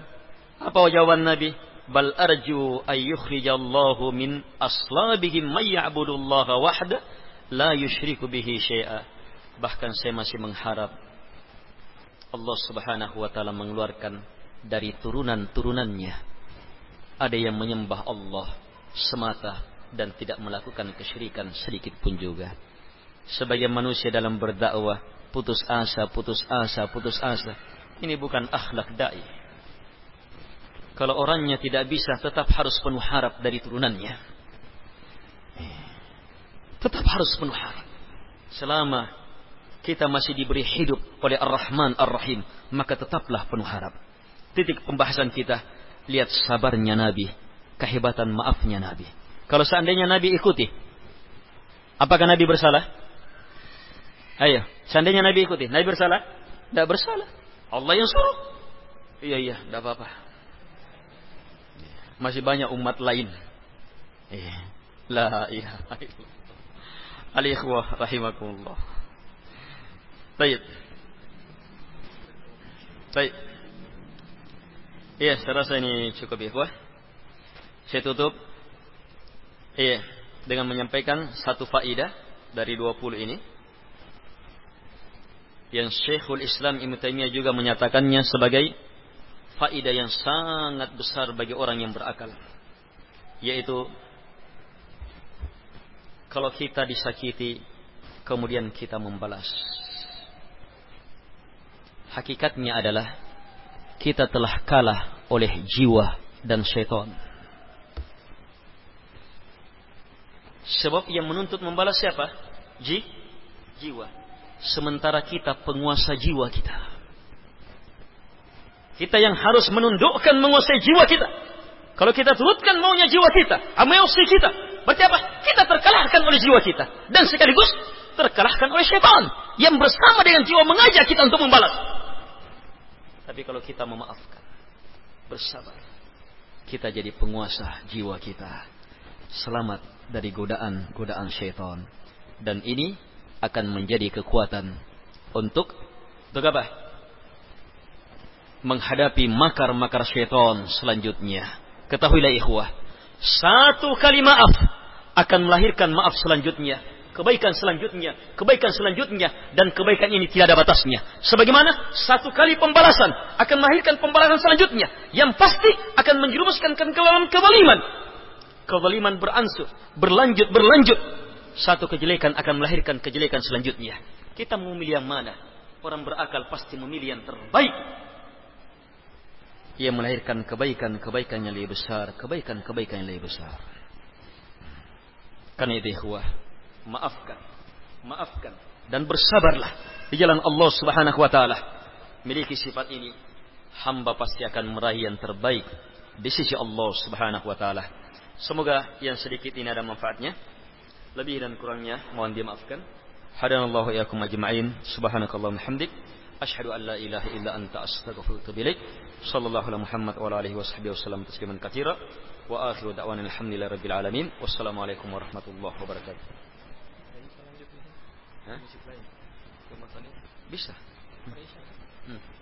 Apa jawaban Nabi? Bal arju ay yukhrijallahu min aslabihim may ya'budullaha wahda la yusyriku bihi syai'a bahkan saya masih mengharap Allah Subhanahu wa taala mengeluarkan dari turunan-turunannya. Ada yang menyembah Allah semata dan tidak melakukan kesyirikan sedikit pun juga. Sebagai manusia dalam berdakwah putus asa putus asa putus asa ini bukan akhlak dai kalau orangnya tidak bisa, tetap harus penuh harap dari turunannya. Tetap harus penuh harap. Selama kita masih diberi hidup oleh Ar-Rahman Ar-Rahim, maka tetaplah penuh harap. Titik pembahasan kita, lihat sabarnya Nabi, kehebatan maafnya Nabi. Kalau seandainya Nabi ikuti, apakah Nabi bersalah? Ayo, seandainya Nabi ikuti, Nabi bersalah? Tidak bersalah. Allah yang suruh. Iya, iya, tidak apa-apa masih banyak umat lain. Eh, la ilaha illallah. Rahimakumullah. Baik. Baik. Iya, saya rasa ini cukup ikhwah. Saya tutup iya, dengan menyampaikan satu faidah dari 20 ini. Yang Syekhul Islam Ibn Taimiyah juga menyatakannya sebagai faidah yang sangat besar bagi orang yang berakal. yaitu kalau kita disakiti kemudian kita membalas. Hakikatnya adalah kita telah kalah oleh jiwa dan syaitan. Sebab yang menuntut membalas siapa? Ji, jiwa. Sementara kita penguasa jiwa kita. Kita yang harus menundukkan menguasai jiwa kita. Kalau kita turutkan maunya jiwa kita, emosi kita, berarti apa? Kita terkalahkan oleh jiwa kita. Dan sekaligus terkalahkan oleh syaitan. Yang bersama dengan jiwa mengajak kita untuk membalas. Tapi kalau kita memaafkan, bersabar, kita jadi penguasa jiwa kita. Selamat dari godaan-godaan syaitan. Dan ini akan menjadi kekuatan untuk untuk apa? Menghadapi makar-makar syaitan selanjutnya. Ketahuilah ikhwah, satu kali maaf akan melahirkan maaf selanjutnya, kebaikan selanjutnya, kebaikan selanjutnya, dan kebaikan ini tidak ada batasnya. Sebagaimana satu kali pembalasan akan melahirkan pembalasan selanjutnya, yang pasti akan menjerumuskan ke dalam kezaliman. Kezaliman beransur, berlanjut, berlanjut, satu kejelekan akan melahirkan kejelekan selanjutnya. Kita memilih yang mana? Orang berakal pasti memilih yang terbaik. Ia melahirkan kebaikan-kebaikan yang lebih besar, kebaikan-kebaikan yang lebih besar. Karena itu ikhwah, maafkan, maafkan dan bersabarlah di jalan Allah Subhanahu wa taala. Miliki sifat ini, hamba pasti akan meraih yang terbaik di sisi Allah Subhanahu wa taala. Semoga yang sedikit ini ada manfaatnya. Lebih dan kurangnya mohon dimaafkan. Hadanallahu iyyakum ajma'in. Subhanakallahumma hamdik. Ashhadu an la ilaha illa anta astaghfiruka. Sallallahu ala Muhammad wa ala alihi washabbihi wasallam tasliman katsira. Wa akhiru da'wana alhamdulillahi rabbil alamin. Wassalamualaikum warahmatullahi wabarakatuh. Hah? Bisa. Hmm.